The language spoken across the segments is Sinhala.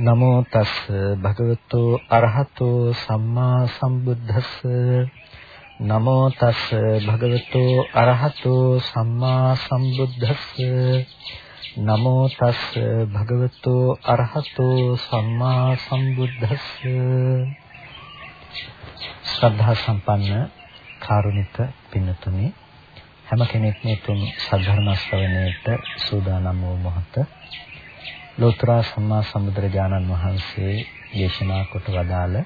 නමෝ තස් භගවතු අරහතෝ සම්මා සම්බුද්දස්ස. නමෝ තස් භගවතු අරහතෝ සම්මා සම්බුද්දස්ස. නමෝ තස් භගවතු අරහතෝ සම්මා සම්බුද්දස්ස. ශ්‍රද්ධා සම්පන්න කාරුණික පින්තුනි හැම කෙනෙක්ම තුන් සද්ධර්ම ශ්‍රවණයට සූදානම් වූ මොහොත ලෝතර සම්මා සම්බුදුරජාණන් වහන්සේ දේශනා කොට වදාළ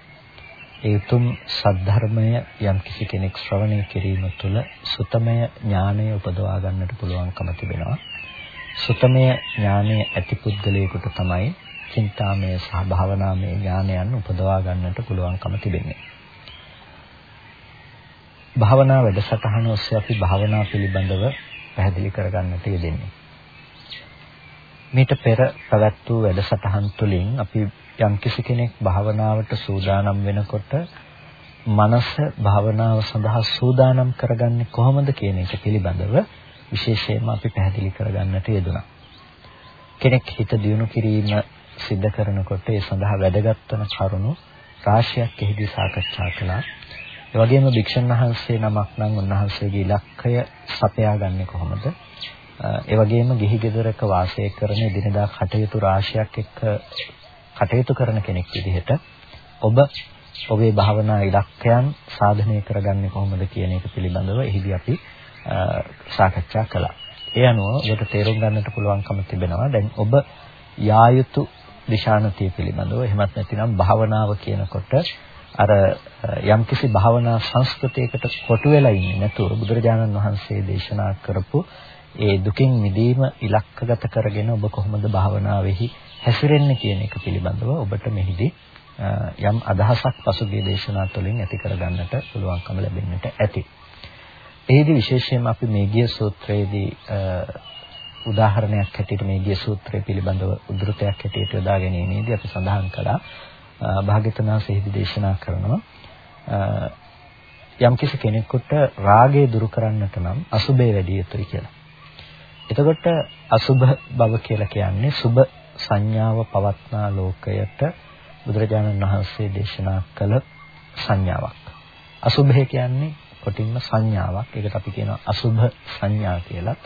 ඒ උතුම් සද්ධර්මය යම් කිසි කෙනෙක් ශ්‍රවණය කිරීම තුළ සුතමය ඥානය උපදවා ගන්නට පුළුවන්කම තිබෙනවා. සුතමය ඥානය ඇති පුද්ගලයෙකුට තමයි චින්තාමය සහ භාවනාමය ඥානයන් උපදවා ගන්නට පුළුවන්කම තිබෙන්නේ. භාවනා වැඩසටහන ඔස්සේ අපි භාවනා පිළිබඳව පැහැදිලි කරගන්නට යෙදෙන්නේ. මීට පෙර පැවැත් වූ වැඩසටහන් තුළින් අපි යම්කිසි කෙනෙක් භාවනාවට සූදානම් වෙනකොට මනස භාවනාව සඳහා සූදානම් කරගන්නේ කොහොමද කියන එක පිළිබඳව විශේෂයෙන්ම අපි පැහැදිලි කරගන්නට යෙදුණා. කෙනෙක් හිත දියුණු කිරීම සිද්ධ කරනකොට ඒ සඳහා වැදගත් වන කරුණු රාශියක් එහිදී සාකච්ඡා කළා. ඒ වගේම භික්ෂුන් වහන්සේ නමක් නම් උන්වහන්සේගේ ඉලක්කය සපයාගන්නේ කොහොමද? ඒ වගේම ගිහි ගෙදරක වාසය කරන දිනදා කටයුතු රාශියක් එක්ක කටයුතු කරන කෙනෙක් විදිහට ඔබ ඔබේ භාවනා ඉලක්කයන් සාධනය කරගන්නේ කොහොමද කියන එක පිළිබඳව එහිදී අපි සාකච්ඡා කළා. ඒ අනුව ඔබට තේරුම් ගන්නට පුළුවන්කම තිබෙනවා දැන් ඔබ යා යුතු දිශානතිය පිළිබඳව එහෙමත් නැතිනම් භාවනාව කියනකොට අර යම්කිසි භාවනා සංස්කෘතියකට කොටු වෙලා ඉන්නේ නැතුව බුදුරජාණන් වහන්සේ දේශනා කරපු ඒ දුකින් මිදීම ඉලක්කගත කරගෙන ඔබ කොහොමද භාවනාවෙහි හැසිරෙන්නේ කියන එක පිළිබඳව ඔබට මෙහිදී යම් අදහසක් පසුගිය දේශනා තුළින් ඇති කරගන්නට පුළුවන්කම ලැබෙන්නට ඇති. එහිදී විශේෂයෙන්ම අපි මේගිය සූත්‍රයේදී උදාහරණයක් හැටියට මේගිය සූත්‍රය පිළිබඳව උද්ෘතයක් හැටියට යොදා ගැනීමේදී අපි සඳහන් කළා භාග්‍යතුනා සෙහිදී දේශනා කරනවා යම්කිසි කෙනෙකුට රාගය දුරු කරන්නට නම් අසුබේ වැඩි යුතුයි කියලා. එතකොට අසුබ බව කියලා කියන්නේ සුබ සංඥාව පවත්නා ලෝකයට බුදුරජාණන් වහන්සේ දේශනා කළ සංඥාවක්. අසුභය කියන්නේ කොටින්ම සංඥාවක්. ඒකට අපි කියනවා අසුභ සංඥා කියලා.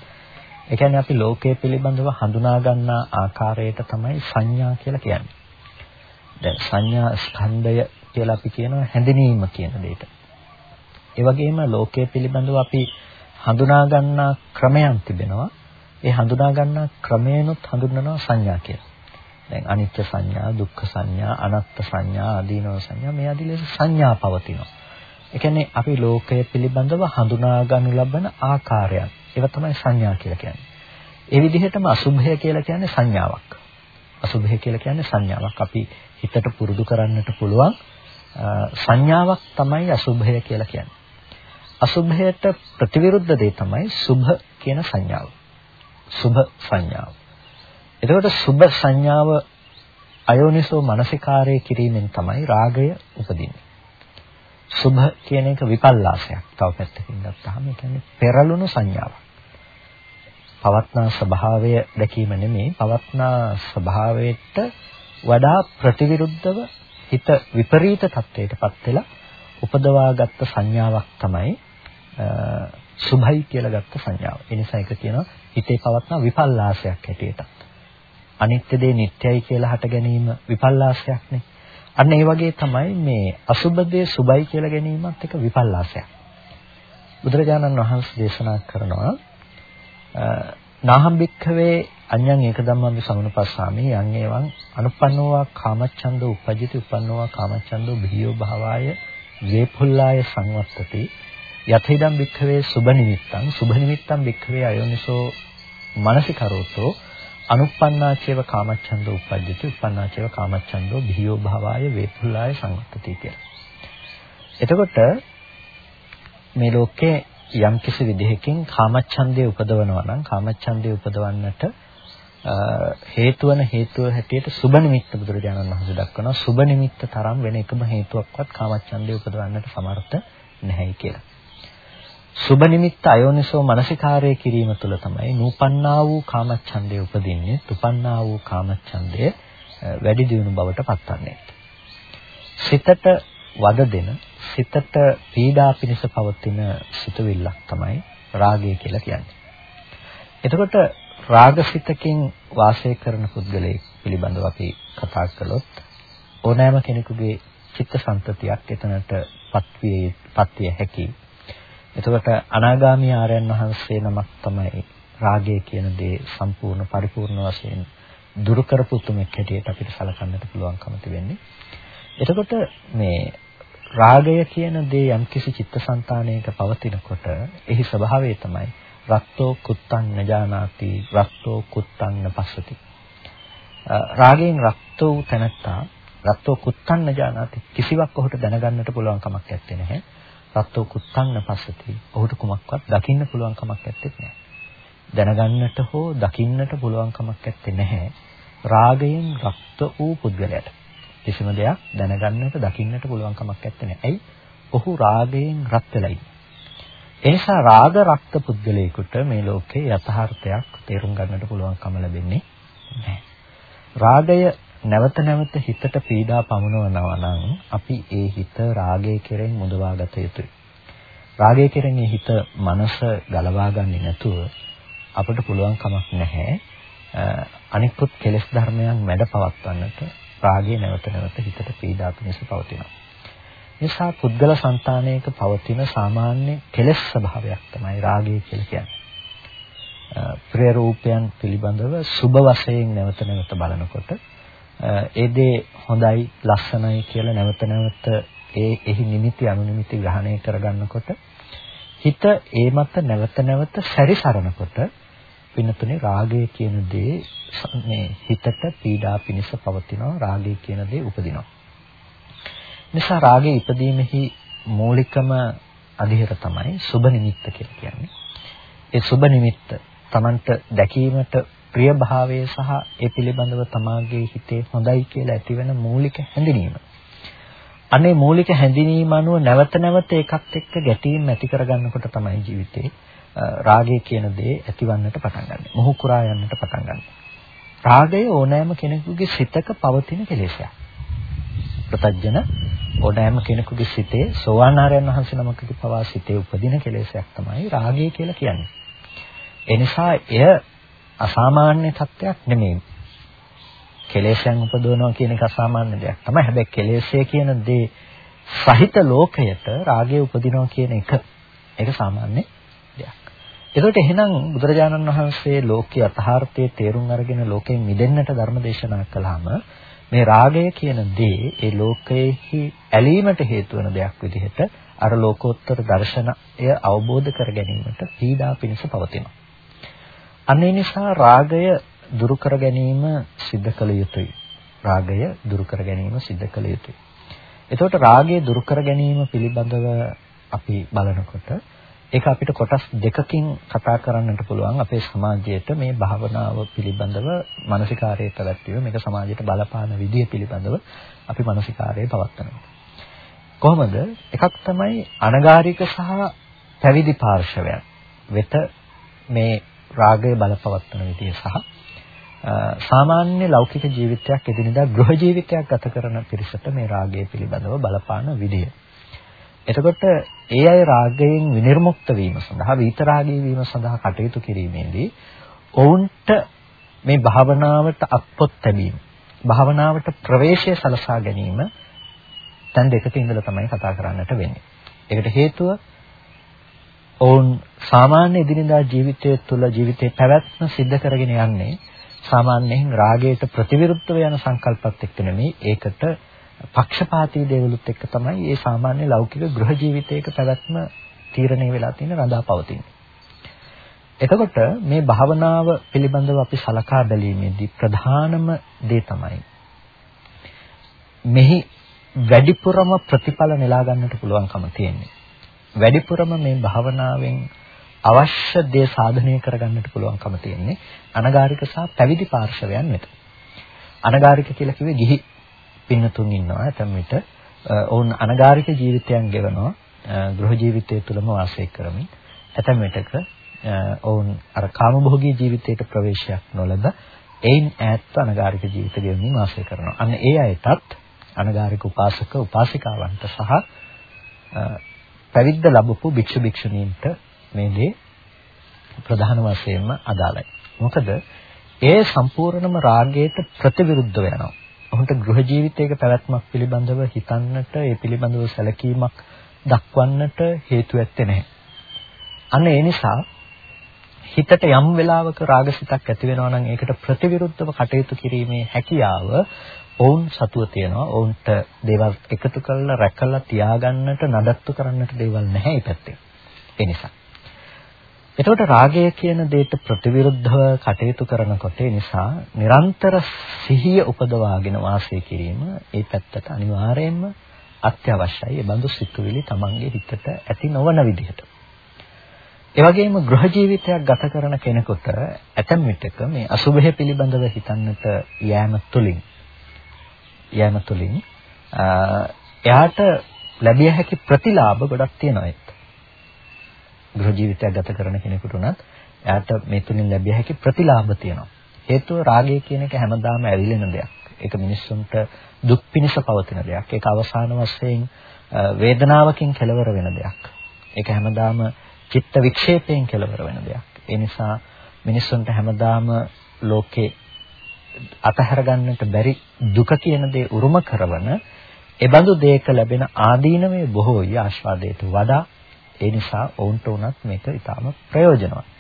ඒ කියන්නේ අපි ලෝකයේ පිළිබඳව හඳුනා ගන්නා ආකාරයට තමයි සංඥා කියලා කියන්නේ. දැන් සංඥා ස්කන්ධය කියලා අපි කියනවා හැඳිනීම කියන දෙයට. ඒ වගේම ලෝකයේ පිළිබඳව අපි හඳුනා ගන්නා ක්‍රමයන් තිබෙනවා. ඒ හඳුනා ගන්නා ක්‍රමයනොත් හඳුන්වනවා සංඥා කියලා. දැන් අනිත්‍ය සංඥා, දුක්ඛ සංඥා, අනාත්ම සංඥා, ආදීනව සංඥා මේ ආදී ලෙස සංඥා පවතිනවා. ඒ කියන්නේ අපි ලෝකය පිළිබඳව හඳුනා ගන්නු ලබන ආකාරයන්. ඒවා තමයි සංඥා කියලා කියන්නේ. ඒ විදිහටම අසුභය කියලා කියන්නේ සංඥාවක්. අසුභය කියලා කියන්නේ සංඥාවක්. අපි හිතට පුරුදු කරන්නට පුළුවන් සංඥාවක් තමයි අසුභය කියලා කියන්නේ. අසුභයට ප්‍රතිවිරුද්ධ දේ තමයි සුභ කියන සංඥාව. සුභ සංඥාව. එතකොට සුභ සංඥාව අයෝනිසෝ මනසිකාරය කිරීමෙන් තමයි රාගය උපදින්නේ. සුභ කියන එක විපල්ලාසයක්. තව පැත්තකින් ගත්තාම ඒ කියන්නේ පෙරළුණු සංඥාවක්. පවත්නා ස්වභාවය දැකීම නෙමෙයි පවත්නා ස්වභාවයට වඩා ප්‍රතිවිරුද්ධව හිත විපරීත තත්ත්වයටපත් වෙලා උපදවාගත්ත සංඥාවක් තමයි සුභයි කියලා ගත්ත සංඥාව. ඒ නිසා ඒක කියනවා හිතේ පවත්න විපල්ලාසයක් හැටියට. අනිත්‍ය දේ නිට්ටයයි කියලා හට ගැනීම විපල්ලාසයක්නේ. අන්න ඒ වගේ තමයි මේ අසුභ දේ සුභයි කියලා ගැනීමත් එක විපල්ලාසයක්. බුදුරජාණන් වහන්සේ දේශනා කරනවා නාහම් භික්ඛවේ අඤ්ඤං ඒක ධම්මං සමුනපස්සාමි යං එවං අනුපන්නෝවා කාමච්ඡන්தோ උපජ්ජති උපන්නෝවා කාමච්ඡන්தோ බිහියෝ භාවාය වේපුල්ලාය සංවත්තති යතේදම් භික්ඛවේ සුභ නිමිත්තං සුභ නිමිත්තං භික්ඛවේ අයෝනිසෝ මනසිකරෝතෝ අනුප්පන්නාචේව කාමච්ඡන්தோ උපජ්ජති උප්පන්නාචේව කාමච්ඡන්தோ බිහියෝ භාවාය වේපුල්ලාය සංවත්තති කියලා. එතකොට මේ ලෝකේ යම් කිසි විදිහකින් කාමච්ඡන්දය උපදවනවා නම් කාමච්ඡන්දය උපදවන්නට හේතු වන හේතුව හැටියට සුබ නිමිත්ත බුදුරජාණන් වහන්සේ දක්වනවා සුබ නිමිත්ත තරම් වෙන එකම හේතුවක්වත් කාමච්ඡන්දය උපදවන්නට සමර්ථ නැහැ කියලා. සුබ නිමිත්ත අයෝනිසෝ මනසිකාරය කිරීම තුළ තමයි නූපන්නා වූ කාමච්ඡන්දය උපදින්නේ. තුපන්නා වූ කාමච්ඡන්දය වැඩි දියුණු බවට පත්වන්නේ. සිතට වද දෙන සිතට පීඩා පිණිස පවතින සිතුවිල්ලක් තමයි රාගය කියලා කියන්නේ. එතකොට රාගසිතකින් වාසය කරන පුද්ගලයෙක් පිළිබඳව අපි කතා කළොත් ඕනෑම කෙනෙකුගේ චිත්තසංතතියක් එතනට පත්විය පත්විය හැකි. එතකොට අනාගාමී ආර්යයන් වහන්සේ නමක් තමයි රාගය කියන දේ සම්පූර්ණ පරිපූර්ණ වශයෙන් දුරු කරපු තුමෙක් හැටියට අපිට සලකන්නට පුළුවන්කම තිබෙන්නේ. එතකොට මේ රාගය කියන දේ යම්කිසි චිත්තසංතානයක පවතිනකොට එහි ස්වභාවය තමයි රත්තෝ කුත්තං නජානාති රත්තෝ කුත්තං නපස්සති. රාගයෙන් රක්ත වූ තැනත්තා රත්තෝ කුත්තං නජානාති කිසිවක් ඔහුට දැනගන්නට පුළුවන් කමක් නැත්තේ නැහැ. රත්තෝ කුත්තං නපස්සති. ඔහුට කුමක්වත් දකින්න පුළුවන් කමක් නැත්තේ නැහැ. දැනගන්නට හෝ දකින්නට පුළුවන් කමක් නැත්තේ නැහැ. රාගයෙන් රක්ත වූ පුද්ගලයාට කිසිම දෙයක් දැනගන්නට දකින්නට පුළුවන් කමක් නැත්තේ. ඇයි? ඔහු රාගයෙන් රත් වෙලා ඉන්නේ. එනිසා රාග රක්ත පුද්ගලයෙකුට මේ ලෝකේ යථාර්ථයක් තේරුම් ගන්නට පුළුවන්කම ලැබෙන්නේ නැහැ. රාගය නැවත නැවත හිතට පීඩා පමුණවනවා නම් අපි ඒ හිත රාගය කෙරෙන් මුදවා ගත යුතුයි. රාගය කෙරෙන් හිත මනස ගලවා ගන්නේ නැතුව අපට පුළුවන් කමක් නැහැ අනිකුත් කෙලෙස් ධර්මයන් මැඩ පවත්වන්නට රාගය නැවත නැවත හිතට පීඩා පිණිස පවතිනවා. නිසා පුද්ගල సంతානයක පවතින සාමාන්‍ය කෙලෙස් ස්වභාවයක් තමයි රාගය කියලා කියන්නේ. ප්‍රේ රූපයන් පිළිබඳව සුබ වශයෙන් නැවත නැවත බලනකොට ඒ දේ හොඳයි ලස්සනයි කියලා නැවත නැවත ඒ එහි නිමිති අනුනිමිති ග්‍රහණය කරගන්නකොට හිත ඒ මත නැවත නැවත සැරිසරනකොට පින්නතුනේ රාගය කියන දේ මේ හිතට පීඩා පිනිස පවතිනවා රාගය කියන දේ උපදිනවා නිසා රාගයේ ඉපදීමෙහි මූලිකම අධිහර තමයි සුබ නිමිත්ත කියලා කියන්නේ. ඒ සුබ නිමිත්ත Tamanට දැකීමට ප්‍රිය භාවය සහ ඒ පිළිබඳව තමාගේ හිතේ හොඳයි කියලා ඇතිවෙන මූලික හැඳිනීම. අනේ මූලික හැඳිනීම අනුව නැවත නැවත එකත් එක්ක ගැටීම් ඇති කරගන්නකොට තමයි ජීවිතේ රාගය කියන දේ ඇතිවන්නට පටන් ගන්න. මොහු කුරා යන්නට පටන් ගන්න. රාගය ඕනෑම කෙනෙකුගේ සිතක පවතින කෙලෙසයක්. ප්‍රතජන ඕනෑම කෙනෙකුගේ සිතේ සෝවාන් ආරයන් වහන්සේ නමකගේ පවා සිතේ උපදින කෙලෙසයක් තමයි රාගය කියලා කියන්නේ. ඒ නිසා එය අසාමාන්‍ය තත්ත්වයක් නෙමෙයි. කෙලෙසයන් උපදවනවා කියන එක අසාමාන්‍ය දෙයක් තමයි. හැබැයි කෙලෙසය කියන දේ සහිත ලෝකයට රාගය උපදිනවා කියන එක ඒක සාමාන්‍ය දෙයක්. ඒකට එහෙනම් බුදුරජාණන් වහන්සේ ලෝකයේ යථාර්ථයේ තේරුම් අරගෙන ලෝකයෙන් මිදෙන්නට ධර්ම දේශනා කළාම මේ රාගය කියන දේ ඒ ලෝකයේහි ඇලීමට හේතු වන දෙයක් විදිහට අර ලෝකෝත්තර දර්ශනය අවබෝධ කර ගැනීමට පීඩා පිණිස පවතිනවා. අනේ නිසා රාගය දුරු කර ගැනීම සිද්ධ කළ යුතුයි. රාගය දුරු කර ගැනීම සිද්ධ කළ යුතුයි. එතකොට රාගය දුරු කර ගැනීම පිළිබඳව අපි බලනකොට ඒක අපිට කොටස් දෙකකින් කතා කරන්නට පුළුවන් අපේ සමාජයට මේ භාවනාව පිළිබඳව මානසිකාරයේ පැවැත්වීම මේක සමාජයට බලපාන විදිය පිළිබඳව අපි මානසිකාරයේ පවත්වනවා. කොහොමද? එකක් තමයි අනගාരിക සහ පැවිදි පාර්ශවයන් වෙත මේ රාගය බලපවත්වන විදිය සහ සාමාන්‍ය ලෞකික ජීවිතයක් එදිනෙදා ගෘහ ජීවිතයක් ගත කරන පිරිසට මේ රාගය පිළිබඳව බලපාන විදිය. එතකොට ඒ අය රාගයෙන් විනිර්මුක්ත වීම සඳහා විතරාගී වීම සඳහා කටයුතු කිරීමේදී ඔවුන්ට මේ භාවනාවට අත්පොත් ලැබීම භාවනාවට ප්‍රවේශය සලසා ගැනීම තැන් දෙකක ඉඳලා තමයි කතා කරන්නට වෙන්නේ. ඒකට හේතුව ඔවුන් සාමාන්‍ය එදිනෙදා ජීවිතය තුළ ජීවිතේ පැවැත්ම සිද්ධ කරගෙන යන්නේ සාමාන්‍යයෙන් රාගයට ප්‍රතිවිරුද්ධව යන සංකල්පات එක්ක නෙමෙයි ඒකට පක්ෂපාතී දේවලුත් එක්ක තමයි මේ සාමාන්‍ය ලෞකික ගෘහ ජීවිතයක පැවැත්ම තීරණය වෙලා තියෙන රඳාපවතින්නේ. එතකොට මේ භාවනාව පිළිබඳව අපි සලකා බැලීමේදී ප්‍රධානම දේ තමයි මෙහි වැඩිපුරම ප්‍රතිඵල නෙලා ගන්නට පුළුවන්කම තියෙන්නේ. වැඩිපුරම මේ භාවනාවෙන් අවශ්‍ය දේ සාධනය කරගන්නට පුළුවන්කම තියෙන්නේ අනගාരിക සහ පැවිදි පාර්ශවයන් වෙත. අනගාരിക කියලා කිව්වේ ගිහි පින්නතුන් ඉන්නවා. එතන විට ඔවුන් අනගාരിക ජීවිතයන් ගෙවනවා. ගෘහ ජීවිතය තුළම වාසය කරමින්. එතන විටක ඔවුන් අර කාමභෝගී ජීවිතයට ප්‍රවේශයක් නොලබ එයින් ඈත්ව අනගාരിക ජීවිත ගෙවමින් වාසය කරනවා. අන්න ඒ අයටත් අනගාരിക උපාසක උපාසිකාවන්ට සහ පැවිද්ද ලැබපු භික්ෂු භික්ෂුණීන්ට මේ දේ ප්‍රධාන වශයෙන්ම අදාළයි. මොකද ඒ සම්පූර්ණම රාගයට ප්‍රතිවිරුද්ධ වෙනවා. ඔහුට ගෘහ ජීවිතයක පැවැත්මක් පිළිබඳව හිතන්නට, ඒ පිළිබඳව සැලකීමක් දක්වන්නට හේතු ඇත්තේ නැහැ. අන්න ඒ නිසා හිතට යම් වෙලාවක රාගසිතක් ඇති වෙනවා නම් ඒකට ප්‍රතිවිරුද්ධව කටයුතු කිරීමේ හැකියාව ඔවුන් සතුව තියෙනවා. ඔවුන්ට දේවල් එකතු කරලා රැකලා තියාගන්නට නඩත්තු කරන්නට දේවල් නැහැ මේ පැත්තේ. ඒ නිසා. එතකොට රාගය කියන දෙයට ප්‍රතිවිරුද්ධව කටයුතු කරනකොට ඒ නිසා නිරන්තර සිහිය උපදවාගෙන වාසය කිරීම ඒ පැත්තට අනිවාර්යයෙන්ම අත්‍යවශ්‍යයි. ඒ බඳු සිතුවිලි Tamange හිතට ඇති නොවන විදිහට. ඒ වගේම ගෘහ ජීවිතයක් ගත කරන කෙනෙකුට ඇතැම් විටක මේ අසුභය පිළිබඳව හිතන්නට යෑම තුළින් යෑම තුළින් එයාට ලැබිය හැකි ප්‍රතිලාභ ගොඩක් තියෙනවා ඒත්. ගෘහ ජීවිතයක් ගත කරන කෙනෙකුට උනත් එයාට මේ තුලින් ලැබිය හැකි ප්‍රතිලාභ තියෙනවා. හේතුව රාගය කියන එක හැමදාම ඇවිලෙන දෙයක්. ඒක මිනිස්සුන්ට දුක් පිනිස පවතින දෙයක්. ඒක අවසාන වශයෙන් වේදනාවකින් කෙලවර වෙන දෙයක්. ඒක හැමදාම චිත්ත වික්ෂේපයෙන් කෙලවර වෙන දෙයක්. ඒ නිසා මිනිස්සුන්ට හැමදාම ලෝකේ අතහැර ගන්නට බැරි දුක කියන දේ උරුම කරවන එබඳු දෙයක ලැබෙන ආදීනමේ බොහෝයි ආස්වාදයට වඩා ඒ නිසා ඔවුන්ට උනත් මේක ඊටාම ප්‍රයෝජනවත්.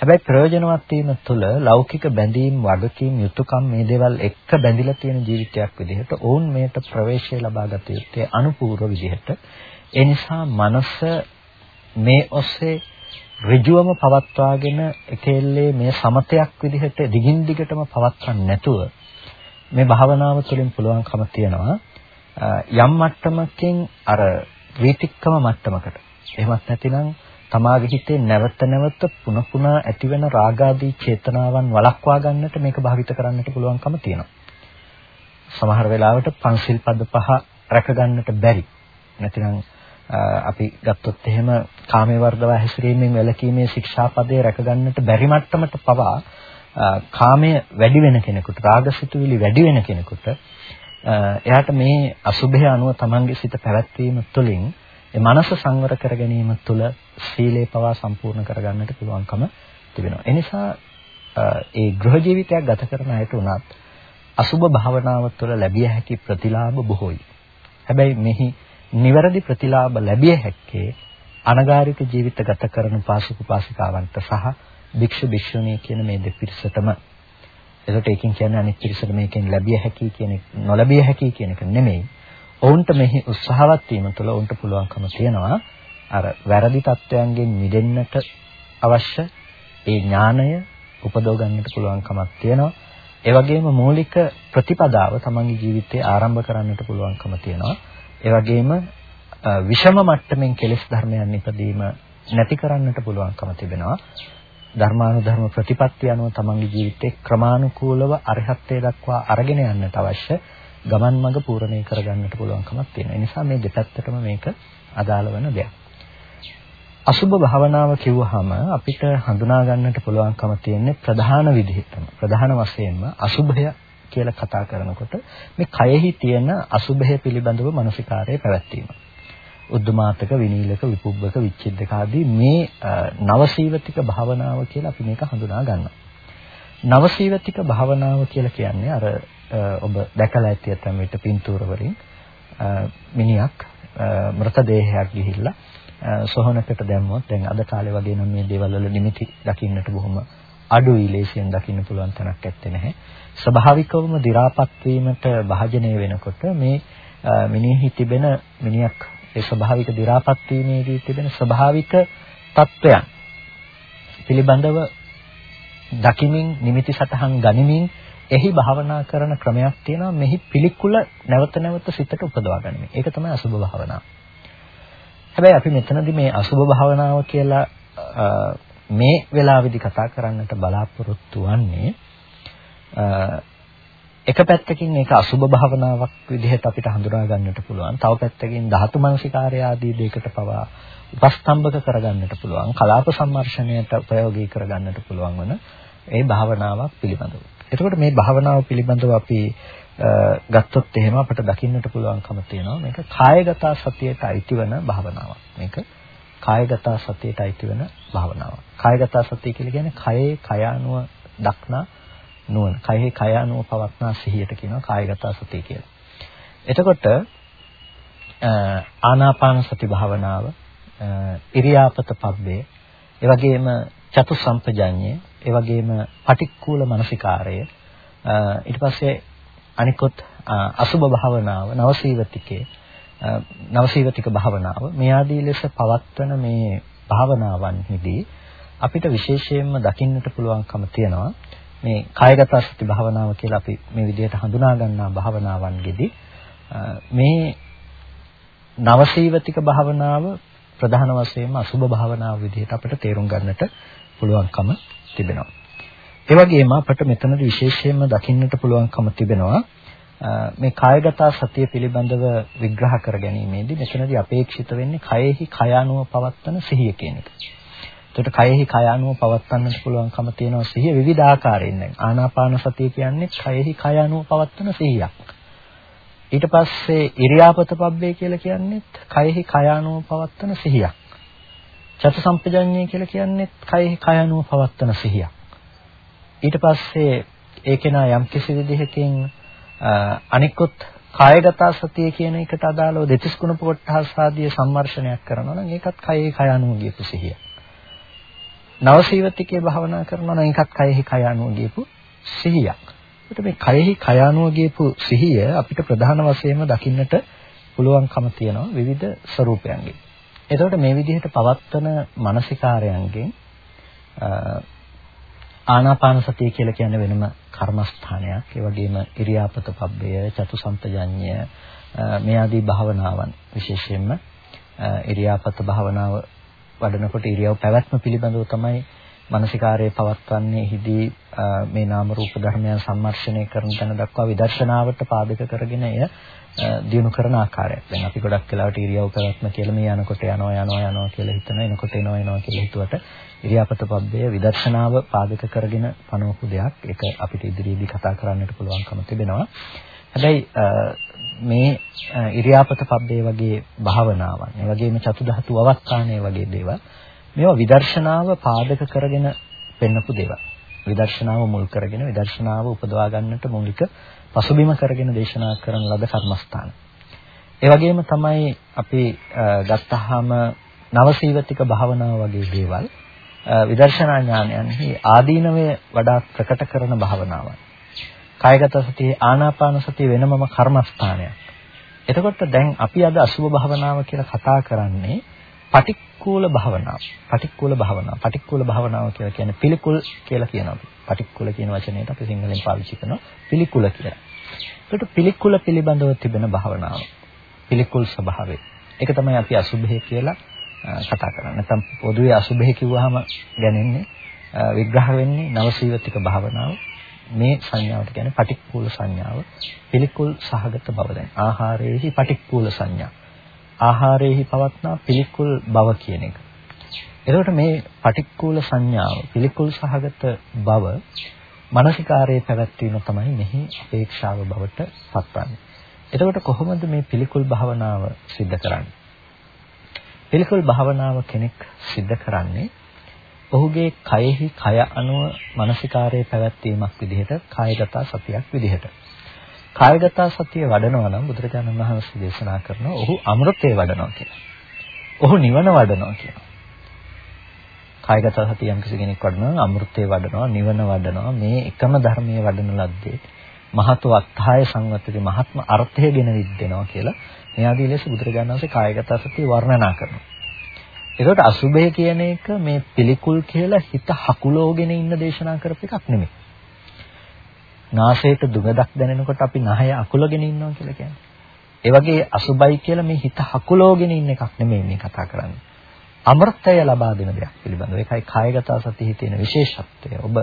හැබැයි ප්‍රයෝජනවත් වීම තුළ ලෞකික බැඳීම් වගකීම් යුතුයකම් මේ දේවල් එක්ක බැඳිලා තියෙන ජීවිතයක් විදිහට ඔවුන් මේට ප්‍රවේශය ලබා ගත යුත්තේ අනුපූර්ව විදිහට. ඒ නිසා මනස මේ ඔස්සේ ඍජුවම පවත්වාගෙන එකෙල්ලේ මේ සමතයක් විදිහට දිගින් දිගටම පවත්වන්න නැතුව මේ භාවනාව තුළින් පුළුවන්කම තියනවා යම් මට්ටමකින් අර වීතික්කම මට්ටමකට එහෙමත් නැතිනම් තමාගේ හිතේ නැවත නැවත පුන පුනා ඇතිවෙන රාගාදී චේතනාවන් වළක්වා ගන්නට මේක භාවිත කරන්නට පුළුවන්කම තියෙනවා. සමහර වෙලාවට පංසිල් පද පහ රැක ගන්නට බැරි. නැතිනම් අපි ගත්තොත් එහෙම කාමයේ වර්ධව හැසිරීමෙන් වැළකීමේ ශික්ෂාපදයේ රැක ගන්නට බැරි මට්ටමට පවා කාමය වැඩි වෙන කෙනෙකුට රාගසිතුවිලි වැඩි වෙන කෙනෙකුට එයාට මේ අසුභය අනුව තමන්ගේ සිත පැවැත්වීම තුළින් ඒ මනස සංවර කර ගැනීම තුළ සීලේ පවා සම්පූර්ණ කරගන්නට පුළුවන්කම තිබෙනවා. ඒ නිසා ඒ ගෘහ ජීවිතයක් ගත කරන අයට උනත් අසුභ භාවනාව තුළ ලැබිය හැකි ප්‍රතිලාභ බොහෝයි. හැබැයි මෙහි නිවැරදි ප්‍රතිලාභ ලැබිය හැක්කේ අනගාരിക ජීවිත ගත කරන පාසක පාසිකාවන්ට සහ භික්ෂු භික්ෂුණී කියන මේ දෙපිරිසටම එතකොට ඒකෙන් කියන්නේ අනිත් පිරිසට මේකෙන් ලැබිය හැකි කියන එක නොලැබිය හැකි කියන එක නෙමෙයි ඔවුන්ට මෙහි උත්සාහවත් වීම තුළ ඔවුන්ට පුළුවන්කම තියෙනවා අර වැරදි තත්වයන්ගෙන් මිදෙන්නට අවශ්‍ය ඒ ඥාණය උපදව ගන්නට පුළුවන්කමක් තියෙනවා. ඒ වගේම මූලික ප්‍රතිපදාව තමන්ගේ ජීවිතේ ආරම්භ කරන්නට පුළුවන්කම තියෙනවා. ඒ වගේම විෂම මට්ටමින් කෙලෙස් ධර්මයන් ඉදීම නැති කරන්නට පුළුවන්කම තිබෙනවා. ධර්මානුධර්ම ප්‍රතිපත්තිය අනුව තමන්ගේ ජීවිතේ ක්‍රමානුකූලව අරහත්ත්වයට දක්වා අරගෙන යන්නට අවශ්‍ය ගමන් මඟ පූර්ණේ කරගන්නට පුළුවන්කමක් තියෙනවා. ඒ නිසා මේ දෙපැත්තටම මේක අදාළ වෙන දෙයක්. අසුභ භාවනාව කිව්වහම අපිට හඳුනා ගන්නට පුළුවන්කම තියෙන්නේ ප්‍රධාන විදිහටම. ප්‍රධාන වශයෙන්ම අසුභය කියලා කතා කරනකොට මේ කයෙහි තියෙන අසුභය පිළිබඳව මානසිකාරය පැවැත්වීම. උද්දමාතක විනීලක විපුබ්බක විච්ඡේදක ආදී මේ නවසීවතික භාවනාව කියලා අපි මේක හඳුනා ගන්නවා. නවසීවතික භාවනාව කියලා කියන්නේ අර ඔබ දැකලා ඇති ඇතම් විට පින්තූර වලින් මිනිහක් මృతදේහයක් ගිහිල්ලා සොහනකට දැම්මොත් දැන් අද කාලේ වගේ නම් මේ දේවල් වල නිමිති දකින්නට බොහොම අඩුයි ලේසියෙන් දකින්න පුළුවන් තැනක් ඇත්තේ නැහැ. ස්වභාවිකවම දි รา පත් වීමට භාජනය වෙනකොට මේ මිනිහි තිබෙන මිනිහක් ඒ ස්වභාවික දි รา පත් වීමේදී තිබෙන ස්වභාවික තත්වයන් පිළිබඳව දකිමින් නිමිති සතහන් ගනිමින් එහි භාවනා කරන ක්‍රමයක් තියෙනවා මෙහි පිළිකුල නැවත නැවත සිතට උපදවා ගැනීම. ඒක තමයි අසුභ භාවනාව. හැබැයි අපි මෙතනදී මේ අසුභ භාවනාව කියලා මේ වෙලාවේදී කතා කරන්නට බලාපොරොත්තු වෙන්නේ එක පැත්තකින් මේක අසුභ භාවනාවක් විදිහට අපිට හඳුනා ගන්නට පුළුවන්. තව පැත්තකින් ධාතු මනසිකාරය ආදී දෙයකට පවා උපස්තම්භක කරගන්නට පුළුවන්. කලාප සම්මර්ෂණයට ප්‍රයෝගී කරගන්නට පුළුවන් වන ඒ භාවනාවක් පිළිබඳව. එතකොට මේ භාවනාව පිළිබඳව අපි ගත්තොත් එහෙම අපිට දකින්නට පුළුවන්කම තියෙනවා මේක කායගත සතියට අයිති වෙන භාවනාවක්. මේක කායගත සතියට අයිති වෙන භාවනාවක්. කායගත සතිය කියලා කියන්නේ කයේ කය අනුව දක්නා නුවණ. කයේ කය අනුව පවත්නා සිහියට කියනවා කායගත සතිය කියලා. එතකොට ආනාපාන සති භාවනාව ඉරියාපත පබ්බේ ඒ වගේම චතුසම්පජඤ්ඤය ඒ වගේම පටික්කුල මනසිකාරය ඊට පස්සේ අනිකොත් අසුබ භාවනාව නවසීවතිකේ නවසීවතික භාවනාව මේ ආදී ලෙස පවත්වන මේ භාවනාවන්හිදී අපිට විශේෂයෙන්ම දකින්නට පුළුවන්කම තියෙනවා මේ කායගත සති භාවනාව කියලා අපි මේ විදිහට හඳුනා ගන්නා භාවනාවන්ගෙදී මේ නවසීවතික භාවනාව ප්‍රධාන වශයෙන්ම අසුබ භාවනාව විදිහට අපිට තේරුම් ගන්නට පුළුවන්කම තිබෙනවා. ඒ වගේම අපිට මෙතනදී විශේෂයෙන්ම දකින්නට පුළුවන්කම තිබෙනවා මේ කායගත සතිය පිළිබඳව විග්‍රහ කර ගැනීමේදී මෙතනදී අපේක්ෂිත වෙන්නේ කයෙහි කය අනුව පවත්වන සිහිය කියන එක. එතකොට කයෙහි කය අනුව පවත්වන්නට පුළුවන්කම තියෙනවා සිහිය විවිධ ආකාරයෙන් දැන් ආනාපාන සතිය කියන්නේ කයෙහි කය අනුව පවත්වන සිහියක්. ඊට පස්සේ ඉරියාපත පබ්බේ කියලා කියන්නේත් කයෙහි කය අනුව පවත්වන සිහියක්. චතු සම්පජඤ්ඤය කියලා කියන්නේත් කයෙහි කය අනුව පවත්වන සිහියක්. ඊට පස්සේ ඒකේනා යම් කිසි විදිහකින් අනිකුත් කායගත සතිය කියන එකට අදාළව දෙතිස් කුණප කොටහස් ආදී සම්මර්ෂණයක් කරනවා නම් ඒකත් කයෙහි කය අනුව ගියපු සිහිය. නවසීවතිකේ භාවනා කරනවා නම් ඒකත් කයෙහි කය අනුව ගියපු සිහියක්. ඒකට මේ කයෙහි කය අනුව ගියපු සිහිය අපිට ප්‍රධාන වශයෙන්ම දකින්නට පුළුවන්කම තියෙනවා විවිධ ස්වરૂපයන්ගෙන්. එතකොට මේ විදිහට පවත්වන මානසිකාරයන්ගෙන් ආනාපාන සතිය කියලා කියන්නේ වෙනම කර්මස්ථානයක්. ඒ වගේම ඉරියාපත පබ්බය, චතුසම්පජඤ්ඤය මේ ආදී භාවනාවන් විශේෂයෙන්ම ඉරියාපත භාවනාව වඩනකොට ඉරියව් පැවැත්ම පිළිබඳව තමයි මානසිකාරයේ පවත්වන්නේ හිදී මේ නාම රූප ධර්මයන් සම්මර්ෂණය කරන තැන දක්වා විදර්ශනාවට පාදක කරගෙන එය දිනු කරන ආකාරයක්. දැන් අපි ගොඩක් වෙලාවට ඉරියව් පැවැත්ම කියලා මේ යනකොට යනවා යනවා යනවා කියලා හිතනවා එනකොට එනවා එනවා කියලා හිතුවට ඉරියාපත පබ්බය විදර්ශනාව පාදක කරගෙන පනවපු දෙයක්. ඒක අපිට ඉදිරියේදී කතා කරන්නට පුළුවන්කම තිබෙනවා. හැබැයි මේ ඉරියාපත පබ්බේ වගේ භාවනාවන්, ඒ වගේම චතු ධාතු අවස්ථානයේ වගේ දේවල් මේවා විදර්ශනාව පාදක කරගෙන පෙන්වපු දේවල්. විදර්ශනාව මුල් කරගෙන විදර්ශනාව උපදවා ගන්නට මූලික පසුබිම කරගෙන දේශනා කරන ලද කර්මස්ථාන. ඒ වගේම තමයි අපි ගත්තාම නවසීවතික භාවනාව වගේ දේවල් විදර්ශනා ඥානයන්හි ආදීනවය වඩා ප්‍රකට කරන භාවනාවක්. කායගත සතියේ ආනාපාන සතිය වෙනමම කර්මස්ථානයක්. එතකොට දැන් අපි අද අසුභ භාවනාව කියලා කතා කරන්නේ පටික්කුල භාවනාව. පටික්කුල භාවනාව. පටික්කුල භාවනාව කියලා කියන්නේ පිළිකුල් කියලා කියනවා. පටික්කුල කියන වචනයට අපි සිංහලෙන් පාවිච්චි කරනවා පිළිකුල කියලා. ඒකට පිළිකුල පිළිබඳව තිබෙන භාවනාව. පිළිකුල් ස්වභාවය. ඒක තමයි අපි අසුභය කියලා කතා කරන්නේ. නැත්නම් පොදුවේ අසුභය කිව්වහම ගැනෙන්නේ විග්‍රහ වෙන්නේ නවසීවතික භාවනාව. මේ සංඥාවට කියන්නේ පටික්කුල සංඥාව. පිළිකුල් සහගත බව දැන්. ආහාරයේහි පටික්කුල සංඥා. ආහාරයේහි පවත්නා පිළිකුල් බව කියන එක. එතකොට මේ පටික්කුල සංඥාව පිළිකුල් සහගත බව මානසිකාරයේ පැවැත්වීම තමයි මෙහි අපේක්ෂාව බවට පත්වන්නේ. එතකොට කොහොමද මේ පිළිකුල් භාවනාව සිද්ධ කරන්නේ? පිළිකුල් භාවනාව කෙනෙක් සිද්ධ කරන්නේ ඔහුගේ කයෙහි කය අනුව මානසිකාරයේ පැවැත්වීමක් විදිහට කායගත සතියක් විදිහට. කායගත සතිය වඩනවා නම් බුදුරජාණන් වහන්සේ දේශනා කරනවා ඔහු අමෘතේ වඩනවා කියලා. ඔහු නිවන වඩනවා කියලා. කායගත සතිය යම් කෙනෙක් වඩනවා අමෘතේ වඩනවා නිවන වඩනවා මේ එකම ධර්මයේ වඩන ලද්දේ මහත් වත්හාය සංවත්තේ මහත්ම අර්ථය ගෙන විද්දෙනවා කියලා මේ ආදී ලෙස බුදුරජාණන් වහන්සේ කායගත සතිය වර්ණනා කරනවා. ඒකට අසුභය කියන එක මේ පිළිකුල් කියලා හිත හකුලෝගෙන ඉන්න දේශනා කරපු එකක් නෙමෙයි. නාසයට දුගදක් දැනෙනකොට අපි නහය අකුලගෙන ඉන්නවා කියලා කියන්නේ. ඒ වගේ අසුබයි කියලා මේ හිත හකුලෝගෙන ඉන්න එකක් නෙමෙයි මේ කතා කරන්නේ. අමෘතය ලබා දෙන දෙයක් පිළිබඳව. ඒකයි කායගත සතියේ තියෙන විශේෂත්වය. ඔබ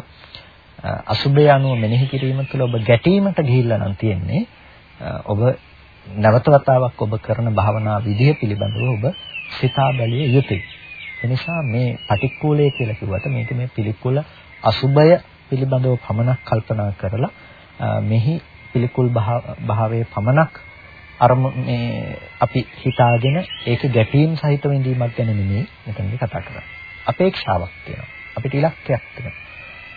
අසුබය අනුව මෙනෙහි කිරීම තුළ ඔබ ගැටීමට ගිහිල්ලා නම් තියෙන්නේ. ඔබ නැවත වතාවක් ඔබ කරන භාවනා විදිය පිළිබඳව ඔබ සිතා බැලිය යුතුයි. එනිසා මේ පටික්කුලය කියලා කිව්වට මේක මේ පිළිකුල අසුබය පිළිබඳව පමණක් කල්පනා කරලා මෙහි පිළිකුල් භාවයේ පමණක් අර මේ අපි හිතාගෙන ඒක ගැටීම් සහිත විඳීමක් ගැන නෙමෙයි මෙතනදී කතා කරන්නේ. අපේක්ෂාවක් තියෙනවා. අපිට ඉලක්කයක් තියෙනවා.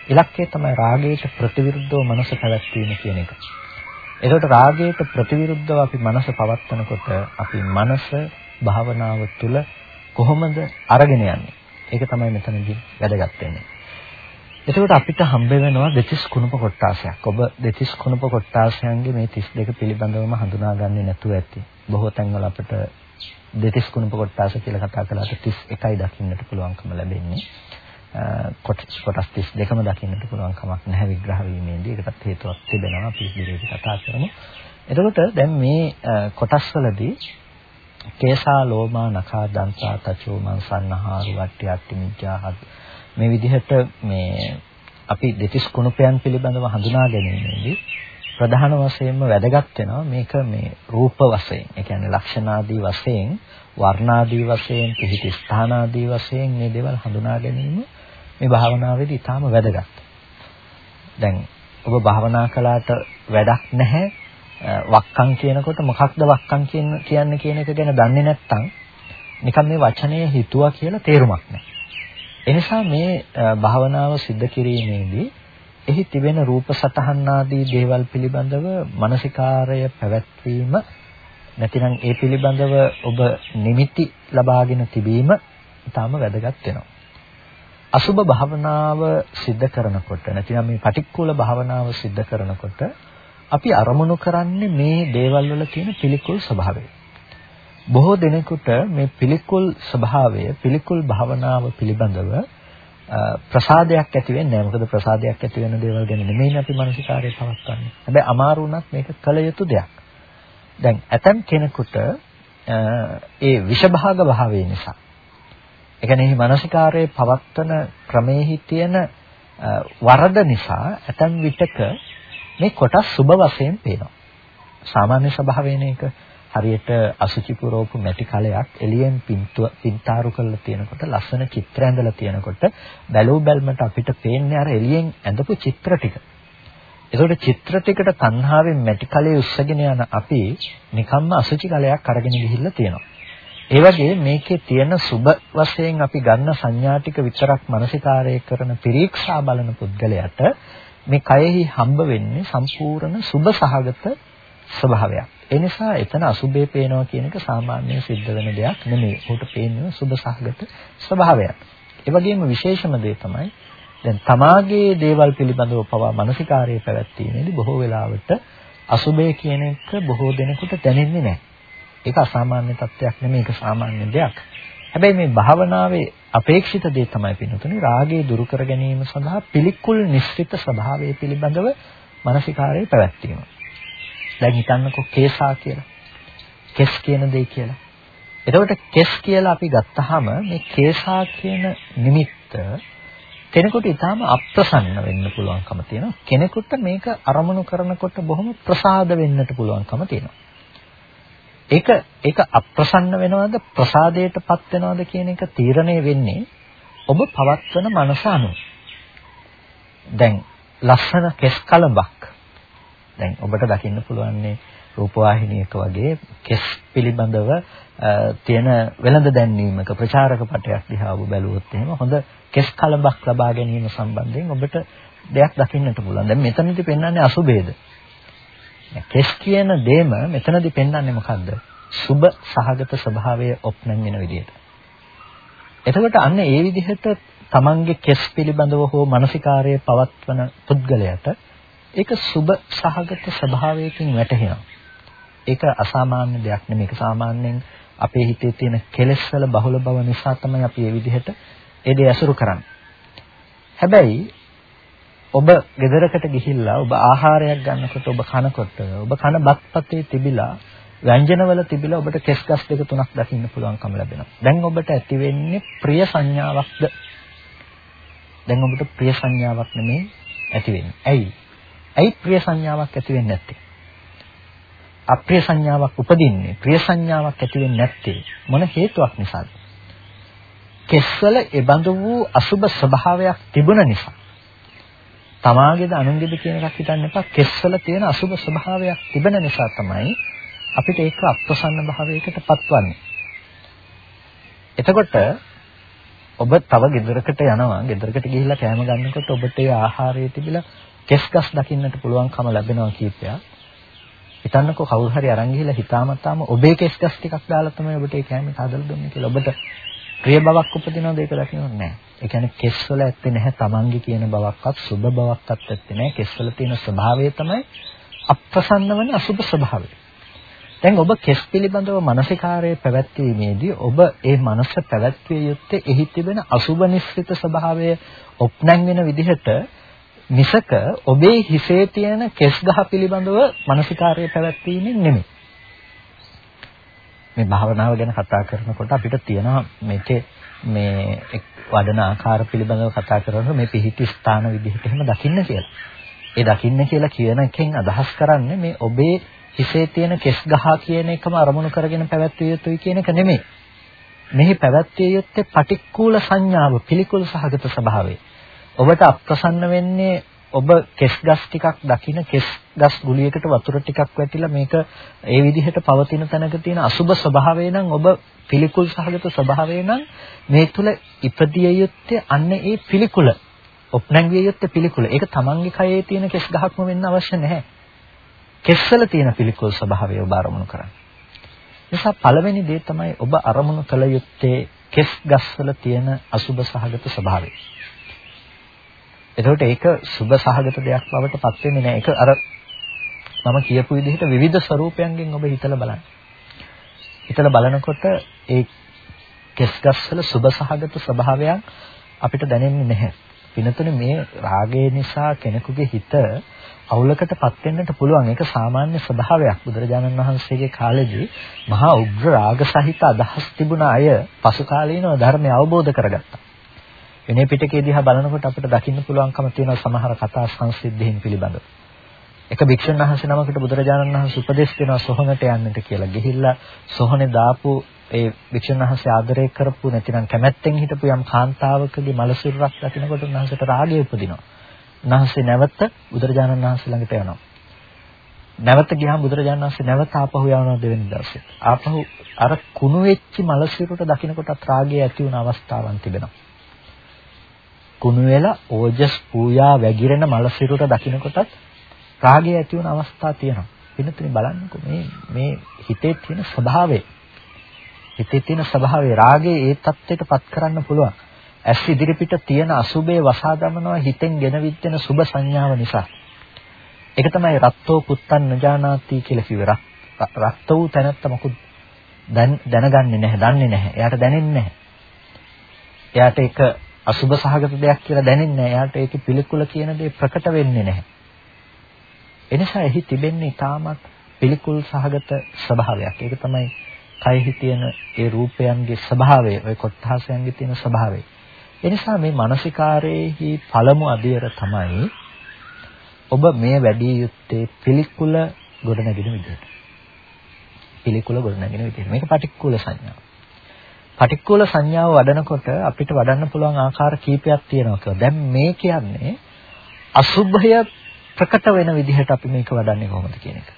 ඉලක්කය තමයි රාගයට ප්‍රතිවිරුද්ධව මනස පැවැත්වීම කියන එක. ඒකට රාගයට ප්‍රතිවිරුද්ධව අපි මනස පවත්වනකොට අපි මනස භාවනාව තුළ කොහොමද අරගෙන යන්නේ? ඒක තමයි මෙතනදී වැදගත් වෙන්නේ. එතකොට අපිට හම්බ වෙනවා දෙතිස් කුණප කොටාසයක්. ඔබ දෙතිස් කුණප කොටාසයන්ගේ මේ 32 පිළිබඳවම හඳුනාගන්නේ නැතුව ඇති. බොහෝ තැන්වල අපිට දෙතිස් කුණප කොටාස කියලා කතා කළාට 31යි දකින්නට පුළුවන්කම ලැබෙන්නේ. කොටස් 32ම දකින්නට පුළුවන් කමක් නැහැ විග්‍රහ වීමේදී. ඒකටත් හේතුවක් තිබෙනවා. අපි ඉදිරියට කතා කරමු. එතකොට දැන් මේ කොටස්වලදී කේසා ලෝමා නඛා දන්තා තචෝ මන්සන්නහාරු වට්ටි අට්ටි මිජ්ජාහත් මේ විදිහට මේ අපි දෙතිස් කුණුපයන් පිළිබඳව හඳුනා ගැනීමේදී ප්‍රධාන වශයෙන්ම වැදගත් වෙනවා මේක මේ රූප වශයෙන් ඒ කියන්නේ ලක්ෂණාදී වශයෙන් වර්ණාදී වශයෙන් පිහිටි ස්ථානාදී වශයෙන් මේ දේවල් හඳුනා ගැනීම මේ භාවනාවේදී ඊටාම වැදගත්. දැන් ඔබ භාවනා කළාට වැඩක් නැහැ වක්කම් කියනකොට මොකක්ද වක්කම් කියන්නේ කියන එක ගැන දන්නේ නැත්නම් නිකන් මේ වචනය හිතුවා කියලා තේරුමක් නැහැ. එනිසා මේ භාවනාව સિદ્ધ කිරීමේදී එහි තිබෙන රූප සතහන් ආදී දේවල් පිළිබඳව මානසිකාරය පැවැත්වීම නැතිනම් ඒ පිළිබඳව ඔබ නිමිති ලබාගෙන තිබීම ඊටාම වැදගත් වෙනවා. අසුබ භාවනාව સિદ્ધ කරනකොට නැතිනම් මේ පටික්කුල භාවනාව સિદ્ધ කරනකොට අපි අරමුණු කරන්නේ මේ දේවල් වල තියෙන පිළිකුල් ස්වභාවය. බොහෝ දෙනෙකුට මේ පිළිකුල් ස්වභාවය පිළිකුල් භාවනාව පිළිබඳව ප්‍රසාදයක් ඇති වෙන්නේ නැහැ. මොකද ප්‍රසාදයක් ඇති වෙන දේවල් ගැන නෙමෙයි අපි මානසිකාරය පවත්වන්නේ. හැබැයි අමාරු වුණත් මේක කළ යුතු දෙයක්. දැන් ඇතම් කෙනෙකුට ඒ විෂභාග භාවය නිසා ඒ කියන්නේ මේ මානසිකාරයේ පවත්වන ක්‍රමෙහි තියෙන වරද නිසා ඇතම් විටක මේ කොටස් සුබ වශයෙන් පේනවා. සාමාන්‍ය ස්වභාවයෙන් ඒක හරියට අසුචි පුරවපු මැටි කලයක් එළියෙන් පින්තාරු කරලා තියෙනකොට ලස්සන චිත්‍ර ඇඳලා තියෙනකොට බැලූ බැල්මට අපිට පේන්නේ අර එළියෙන් ඇඳපු චිත්‍ර ටික. ඒකට චිත්‍ර ටිකට තණ්හාවෙන් මැටි කලයේ උස්සගෙන යන අපි නිකම්ම අසුචි කලයක් අරගෙන ගිහිල්ලා තියෙනවා. ඒ වගේ මේකේ තියෙන සුබ වශයෙන් අපි ගන්න සංඥා ටික විතරක් මානසිකාරය කරන පිරීක්ෂා බලන පුද්ගලයාට මේ කයෙහි හම්බ වෙන්නේ සම්පූර්ණ සුබ සහගත ස්වභාවයක්. ඒ නිසා එතන අසුබේ පේනවා කියන එක සාමාන්‍යයෙන් සිද්ධ වෙන දෙයක් නෙමෙයි. උකට පේන්නේ සුබ සහගත ස්වභාවයක්. ඒ වගේම විශේෂම දේ තමයි දැන් තමාගේ දේවල් පිළිබඳව පවා මානසිකාරයේ පැවැත්වීමේදී බොහෝ වෙලාවට අසුබේ කියන එක බොහෝ දෙනෙකුට දැනෙන්නේ නැහැ. ඒක අසාමාන්‍ය තත්ත්වයක් නෙමෙයි ඒක සාමාන්‍ය දෙයක්. හැබැයි මේ භාවනාවේ අපේක්ෂිත දේ තමයි පින්නතුනේ රාගය දුරු කර ගැනීම සඳහා පිළිකුල් නිස්සිත ස්වභාවය පිළිබඳව මානසිකාරයේ පැවැත්වීම. දැන් හිතන්නකෝ කේසා කියලා. කෙස් කියන දේ කියලා. එතකොට කෙස් කියලා අපි ගත්තාම මේ කේසා කියන නිමිත්ත කෙනෙකුට ඊටාම අප්‍රසන්න වෙන්න පුළුවන්කම තියෙනවා. කෙනෙකුට මේක අරමුණු කරනකොට බොහොම ප්‍රසාද වෙන්නට පුළුවන්කම තියෙනවා. ඒක ඒක අප්‍රසන්න වෙනවද ප්‍රසාදයටපත් වෙනවද කියන එක තීරණය වෙන්නේ ඔබ පවත්වන මනස අනුව. දැන් ලස්සන කෙස් කලඹක් දැන් ඔබට දකින්න පුළුවන්නේ රූපවාහිනියක වගේ කෙස් පිළිබඳව තියෙන වෙළඳ දැන්වීමක ප්‍රචාරක පටයක් දිහා ඔබ බැලුවොත් එහෙම හොඳ කෙස් කලඹක් ලබා ගැනීම සම්බන්ධයෙන් ඔබට දෙයක් දකින්නට පුළුවන්. දැන් මෙතනදී පෙන්වන්නේ අසුබේද. කෙස් කියන දේම මෙතනදී පෙන්වන්නේ මොකද්ද? සුබ සහගත ස්වභාවය ඔප්නන් වෙන විදිහට. එතකොට අන්න ඒ විදිහට තමන්ගේ කෙස් පිළිබඳව හෝ මානසිකාරයේ පවත්වන පුද්ගලයාට ඒක සුබ සහගත ස්වභාවයකින් වැටහෙනවා. ඒක අසාමාන්‍ය දෙයක් නෙමෙයි. ඒක සාමාන්‍යයෙන් අපේ හිතේ තියෙන කෙලෙස් වල බහුල බව නිසා තමයි අපි මේ විදිහට ඒ දේ අසුරු කරන්නේ. හැබැයි ඔබ ගෙදරකට ගිහිල්ලා ඔබ ආහාරයක් ගන්නකොට ඔබ කනකොට ඔබ කන බත්පතේ තිබිලා ව්‍යංජනවල තිබිලා ඔබට කෙස් ගස් දෙක තුනක් දකින්න පුළුවන්කම ලැබෙනවා. දැන් ඔබට ඇති වෙන්නේ ප්‍රිය සංඥාවක්ද? දැන් ඔබට ප්‍රිය සංඥාවක් නෙමෙයි ඇති වෙන්නේ. ඇයි? ඇයි ප්‍රිය සංඥාවක් ඇති වෙන්නේ නැත්තේ? අප්‍රිය සංඥාවක් උපදින්නේ ප්‍රිය සංඥාවක් ඇති වෙන්නේ නැත්තේ මොන හේතුවක් නිසාද? කෙස්වල ඒබඳු වූ අසුබ ස්වභාවයක් තිබුණ නිසා. තමාගේද අනුන්ගේද කියන එකක් හිතන්න එපා. කෙස්වල තියෙන අසුබ ස්වභාවයක් තිබෙන නිසා තමයි අපිට ඒක අප්‍රසන්න භාවයකට පත්වන්නේ. එතකොට ඔබ තව ගෙදරකට යනවා. ගෙදරකට ගිහිල්ලා කෑම ගන්නකොට ඔබට ඒ ආහාරයේ තිබිලා කෙස් ගස් දකින්නට පුළුවන්කම ලැබෙනවා කීපයක්. හිතන්නකෝ කවුරු හරි අරන් ගිහිල්ලා හිතාමතාම ඔබේ කෙස් ගස් ටිකක් දාලා තමයි ඔබට ඒ කෑම හදලා දුන්නේ කියලා. ඔබට ප්‍රිය බවක් උපදිනවද ඒක දකින්නොත් නැහැ. ඒ කියන්නේ කෙස් වල ඇත්තේ නැහැ තමන්ගේ කියන බවක්වත් සුබ බවක්වත් ඇත්තේ නැහැ. කෙස් වල තියෙන ස්වභාවය තමයි අප්‍රසන්න වන අසුබ ස්වභාවය. දැන් ඔබ කෙස් පිළිබඳව මානසිකාරයේ පැවැත්වීමේදී ඔබ ඒ මනස පැවැත්විය යුත්තේ එහි තිබෙන අසුබ නිස්සිත ස්වභාවය ඔප්නැන් වෙන විදිහට මිසක ඔබේ හිසේ තියෙන කෙස් ගහ පිළිබඳව මානසිකාරයේ පැවැත්වීමෙන් නෙමෙයි. මේ භාවනාව ගැන කතා කරනකොට අපිට තියෙනවා මේකේ මේ වඩන ආකාර පිළිබඳව කතා කරනකොට මේ පිහිටි ස්ථාන විදිහට එහෙම දකින්න කියලා. ඒ දකින්න කියලා කියන එකෙන් අදහස් කරන්නේ මේ ඔබේ හිසේ තියෙන කෙස් ගහ කියන එකම අරමුණු කරගෙන පැවැත්විය යුතුයි කියන එක නෙමෙයි. මෙහි පැවැත්විය යුත්තේ පටික්කුල සංඥාව, පිළිකුල් සහගත ස්වභාවය. ඔබට අප්‍රසන්න වෙන්නේ ඔබ කෙස් ගස් ටිකක් දකින කෙස් ගස් ගුලියකට වතුර ටිකක් වැටිලා මේක ඒ විදිහට පවතින තැනක තියෙන අසුබ ස්වභාවය නම් ඔබ පිළිකුල් සහගත ස්වභාවය නම් මේ තුල ඉපදිය යුත්තේ අන්න ඒ පිළිකුල. ඔප්නැංගිය යුත්තේ පිළිකුල. ඒක තමන්ගේ කයේ තියෙන කෙස් ගහක්ම වෙන්න අවශ්‍ය නැහැ. කෙස්වල තියෙන පිළිකුල් ස්වභාවය ඔබ අරමුණු කරන්නේ. නිසා පළවෙනි දේ තමයි ඔබ අරමුණු කළ යුත්තේ කෙස් ගස්වල තියෙන අසුබ සහගත ස්වභාවය. එතකොට ඒක සුබ සහගත දෙයක් බවට පත් වෙන්නේ නැහැ. ඒක අර මම කියපු විදිහට විවිධ ස්වරූපයන්ගෙන් ඔබ හිතලා බලන්න. හිතලා බලනකොට ඒ කෙස් ගස්වල සුබ සහගත ස්වභාවයන් අපිට දැනෙන්නේ නැහැ. පිනතුනේ මේ රාගය නිසා කෙනෙකුගේ හිත අවුලකටපත් වෙන්නට පුළුවන්. ඒක සාමාන්‍ය ස්වභාවයක්. බුදුරජාණන් වහන්සේගේ කාලෙදී මහා උග්‍ර රාග සහිත අදහස් තිබුණ අය පසු කාලීනව ධර්මය අවබෝධ කරගත්තා. විනය පිටකයේ දිහා බලනකොට අපිට දකින්න පුළුවන්කම තියෙන සමහර කතා සංසිද්ධීන් පිළිබඳව. එක භික්ෂුන් වහන්සේ නමකට බුදුරජාණන් වහන්සේ උපදෙස් දෙනවා සොහනට යන්නට කියලා. ගිහිල්ලා සොහනේ දාපු ඒ භික්ෂුන් වහන්සේ ආදරය කරපු නැතිනම් කැමැත්තෙන් හිටපු යම් කාන්තාවකගේ මල සිරුරක් දකිනකොට උන්වහන්සේට රාගය උපදිනවා. උන්වහන්සේ නැවත බුදුරජාණන් වහන්සේ ළඟට යනවා. නැවත ගියාම බුදුරජාණන් වහන්සේ නැවත ආපහු යනවා දෙවෙනි දවසේ. ආපහු අර කුණු වෙච්ච මල සිරුරට දකිනකොටත් රාගය ඇති වුණ අවස්ථාවන් තිබෙනවා. කුණු වෙලා ඕජස් පූජා වැగిරෙන මල සිරුර දකිනකොටත් රාගය ඇති වුණ අවස්ථා තියෙනවා. වෙනතුනේ බලන්නකෝ මේ මේ හිතේ තියෙන ස්වභාවය. හිතේ තියෙන ස්වභාවය රාගය ඒ தත්ත්වයටපත් කරන්න පුළුවන්. ඇස් ඉදිරිපිට තියෙන අසුබේ වසා දමනවා හිතෙන් ගෙනවිත් සුබ සංඥාව නිසා. ඒක තමයි රත්තෝ පුත්තන් නජානාති කියලා කිව්වේ. රත්ත වූ තැනත්ත මොකුත් දැනගන්නේ නැහැ, දන්නේ නැහැ. එයාට දැනෙන්නේ නැහැ. එයාට ඒක අසුබ සහගත දෙයක් කියලා දැනෙන්නේ නැහැ. එයාට ඒකේ පිළිකුල කියන දේ ප්‍රකට වෙන්නේ නැහැ. එනිසා එහි තිබෙන්නේ ඊටමත් පිළිකුල් සහගත ස්වභාවයක්. ඒක තමයි කයෙහි තියෙන ඒ රූපයන්ගේ ස්වභාවය, ওই කොට්ඨාසයන්ගේ තියෙන ස්වභාවය. එනිසා මේ මානසිකාරයේහි පළමු අධියර තමයි ඔබ මේ වැඩි යුත්තේ පිළිකුල ගොඩනගෙන විදිහට. පිළිකුල ගොඩනගෙන විදිහට. මේක පටික්කුල සංඥාව. පටික්කුල සංඥාව වඩනකොට අපිට වඩන්න පුළුවන් ආකාර කීපයක් තියෙනවා කියලා. දැන් මේ කියන්නේ අසුභය ප්‍රකට වෙන විදිහට අපි මේක වඩන්නේ කොහොමද කියන එක.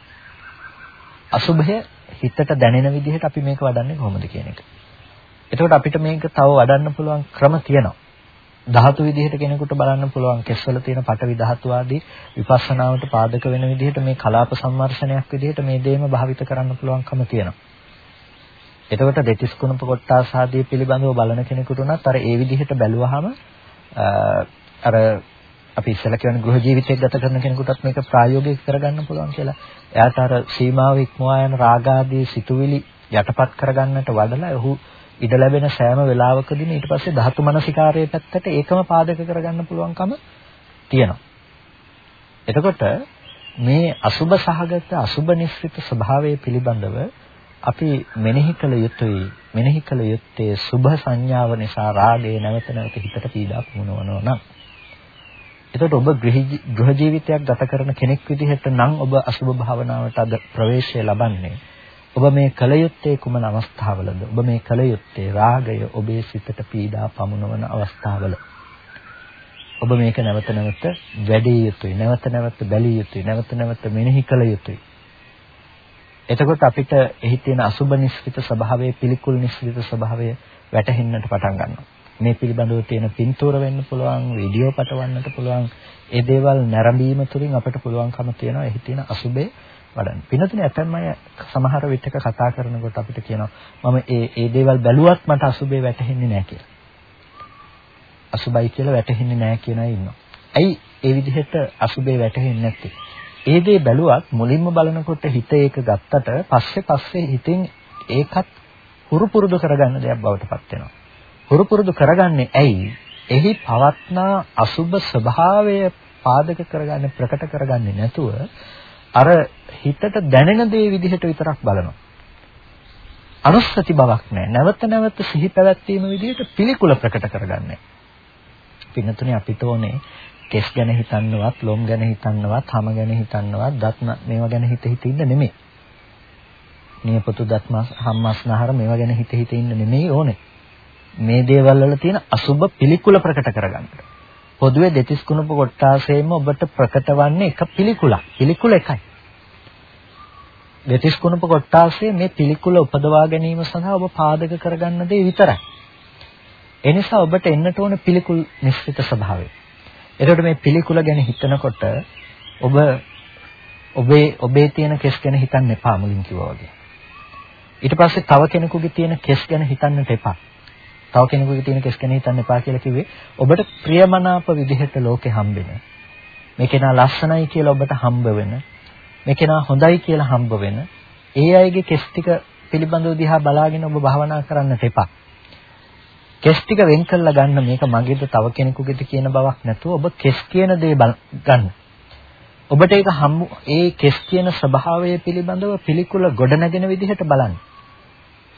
අසුභය හිතට දැනෙන විදිහට අපි මේක වඩන්නේ කොහොමද කියන එක. එතකොට අපිට මේක තව වඩන්න පුළුවන් ක්‍රම තියෙනවා. ධාතු විදිහට කෙනෙකුට බලන්න පුළුවන් කෙස්වල තියෙන පටවි ධාතු ආදී විපස්සනාවට පාදක වෙන විදිහට මේ කලාප සම්මර්ෂණයක් විදිහට මේ දේම භාවිත කරන්න පුළුවන්කම තියෙනවා. එතකොට දෙතිස් කුණප කොටස් ආදී පිළිබඳව බලන කෙනෙකුට උනත් අර ඒ විදිහට බැලුවහම අර අපි ඉස්සෙල්ලා කියන ගෘහ ජීවිතයක් ගත කරන කෙනෙකුටත් මේක ප්‍රායෝගික කරගන්න පුළුවන් කියලා. එයාට අර සීමාව ඉක්මවා යන රාග ආදී සිතුවිලි යටපත් කරගන්නට වඩලා ඔහු ඉඩ ලැබෙන සෑම වෙලාවකදීම ඊට පස්සේ ධාතු මනසිකාරයේ පැත්තට ඒකම පාදක කරගන්න පුළුවන්කම තියෙනවා. එතකොට මේ අසුබ සහගත අසුබ නිස්සිත ස්වභාවය පිළිබඳව අපි මෙනෙහි කළ යුතුයි මෙනෙහි කළ යුත්තේ සුභ සංඥාව නිසා රාගය නැවත නැවත හිතට පීඩා පුමුණවනවා නම් එතකොට ඔබ ගෘහ ජීවිතයක් ගත කරන කෙනෙක් විදිහට නම් ඔබ අසුභ භාවනාවට අද ප්‍රවේශය ලබන්නේ ඔබ මේ කල යුත්තේ කුමන අවස්ථාවලද? ඔබ මේ කල යුත්තේ රාගය ඔබේ සිතට පීඩා පමුණවන අවස්ථාවල. ඔබ මේක නැවත නැවත වැඩි යුතුයි. නැවත නැවත බැලිය යුතුයි. නැවත නැවත මෙනෙහි කළ යුතුයි. එතකොට අපිට එහි තියෙන අසුබ නිස්සිත ස්වභාවය, පිළිකුල් නිස්සිත ස්වභාවය වැටහෙන්නට පටන් ගන්නවා. මේ පිළිබඳව තියෙන පින්තූර වෙන්න පුළුවන්, වීඩියෝ පටවන්නට පුළුවන්. ඒ දේවල් නැරඹීම තුළින් අපිට පුළුවන්කම තියෙනවා එහි තියෙන අසුබේ වඩන්න. පින්නතුනේ ඇතැම් අය සමහර විටක කතා කරනකොට අපිට කියනවා මම ඒ ඒ දේවල් බැලුවත් මට අසුබේ වැටහෙන්නේ නැහැ කියලා. අසුබයි කියලා වැටහෙන්නේ නැහැ කියන අය ඉන්නවා. ඇයි ඒ විදිහට අසුබේ වැටහෙන්නේ නැත්තේ? ඒ දේ බැලුවත් මුලින්ම බලනකොට හිත ඒක ගත්තට පස්සේ පස්සේ හිතෙන් ඒකත් හුරු පුරුදු කරගන්න දෙයක් බවට පත් වෙනවා. හුරු පුරුදු කරගන්නේ ඇයි? එහි පවත්නා අසුබ ස්වභාවය පාදක කරගන්න ප්‍රකට කරගන්නේ නැතුව අර හිතට දැනෙන දේ විදිහට විතරක් බලනවා. අනුස්සති බවක් නැහැ. නැවත නැවත සිහි පැවැත්වීම විදිහට පිළිකුල ප්‍රකට කරගන්නේ. පින්නතුනේ අපිට ඕනේ කෙස් ගැන හිතන්නවත්, ලොම් ගැන හිතන්නවත්, හම ගැන හිතන්නවත්, දත් මේවා ගැන හිත හිත ඉන්න නෙමෙයි. නියපොතු දත් හම්මස්නහර මේවා ගැන හිත හිත ඉන්න නෙමෙයි ඕනේ. මේ දේවල් වල තියෙන අසුබ පිළිකුල ප්‍රකට කරගන්න. පොදුවේ දෙතිස් කුණප කොටාසෙම ඔබට ප්‍රකට වන්නේ එක පිළිකුලක්. පිළිකුල එකයි. දෙතිස් කුණප කොටාසයේ මේ පිළිකුල උපදවා ගැනීම සඳහා ඔබ පාදක කරගන්න දේ විතරයි. එනිසා ඔබට එන්නට ඕන පිළිකුල් නිශ්චිත ස්වභාවය. එතකොට මේ පිළිකුල ගැන හිතනකොට ඔබ ඔබේ ඔබේ තියෙන කෙස් ගැන හිතන්න එපා මුලින් කිව්වා වගේ. ඊට පස්සේ තව කෙනෙකුගේ තියෙන කෙස් ගැන හිතන්නට එපා. තව කෙනෙකුගේ තියෙන කෙස් ගැන හිතන්න එපා කියලා කිව්වේ ඔබට ප්‍රියමනාප විදිහට ලෝකේ හම්බෙන. මේ කෙනා ලස්සනයි කියලා ඔබට හම්බ වෙන. මේ කෙනා හොඳයි කියලා හම්බ වෙන. ඒ අයගේ කෙස් ටික පිළිබඳව දිහා බලාගෙන ඔබ භවනා කරන්නට එපා. කෙස් ටික වෙන් කළා ගන්න මේක මගේද තව කෙනෙකුගේද කියන බවක් නැතුව ඔබ කෙස් කියන දේ ගන්න. ඔබට ඒක හම්බු ඒ කෙස් කියන ස්වභාවය පිළිබඳව පිළිකුල ගොඩනගෙන විදිහට බලන්න.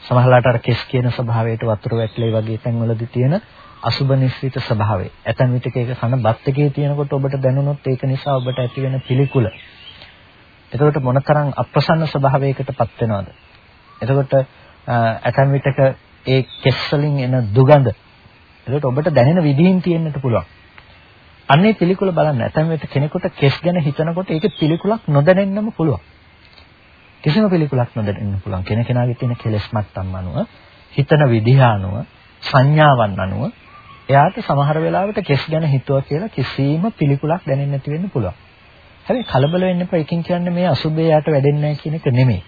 සමහරලාට අර කෙස් කියන ස්වභාවයට වතුර වැටලේ වගේ තැන්වලදී තියෙන අසුබ නිස්සිත ස්වභාවය. ඇතන් විටක ඒක කන බත් එකේ තියෙනකොට ඔබට දැනුනොත් ඒක නිසා ඔබට ඇති වෙන පිළිකුල. එතකොට මොනතරම් අප්‍රසන්න ස්වභාවයකටපත් වෙනවද? එතකොට ඇතන් විටක ඒ කෙස් වලින් එන දුගඳ එතකොට ඔබට දැනෙන විදිහින් තියෙන්නට පුළුවන්. අන්නේ පිළිකුල බලන්න ඇතැම් වෙලට කෙනෙකුට කෙස් ගැන හිතනකොට ඒකේ පිළිකුලක් නොදැනෙන්නම පුළුවන්. කිසිම පිළිකුලක් නොදැනෙන්න පුළුවන්. කෙනකෙනාගේ තියෙන කෙලෙස් මට්ටම් අනුව, හිතන විදිහ අනුව, සංඥාවන් අනුව එයාට සමහර වෙලාවට කෙස් ගැන හිතුවා කියලා කිසිම පිළිකුලක් දැනෙන්නේ නැති වෙන්න පුළුවන්. හැබැයි කලබල වෙන්න එපා. එකකින් කියන්නේ මේ අසුබේ යාට වැඩෙන්නේ නැහැ කියන එක නෙමෙයි.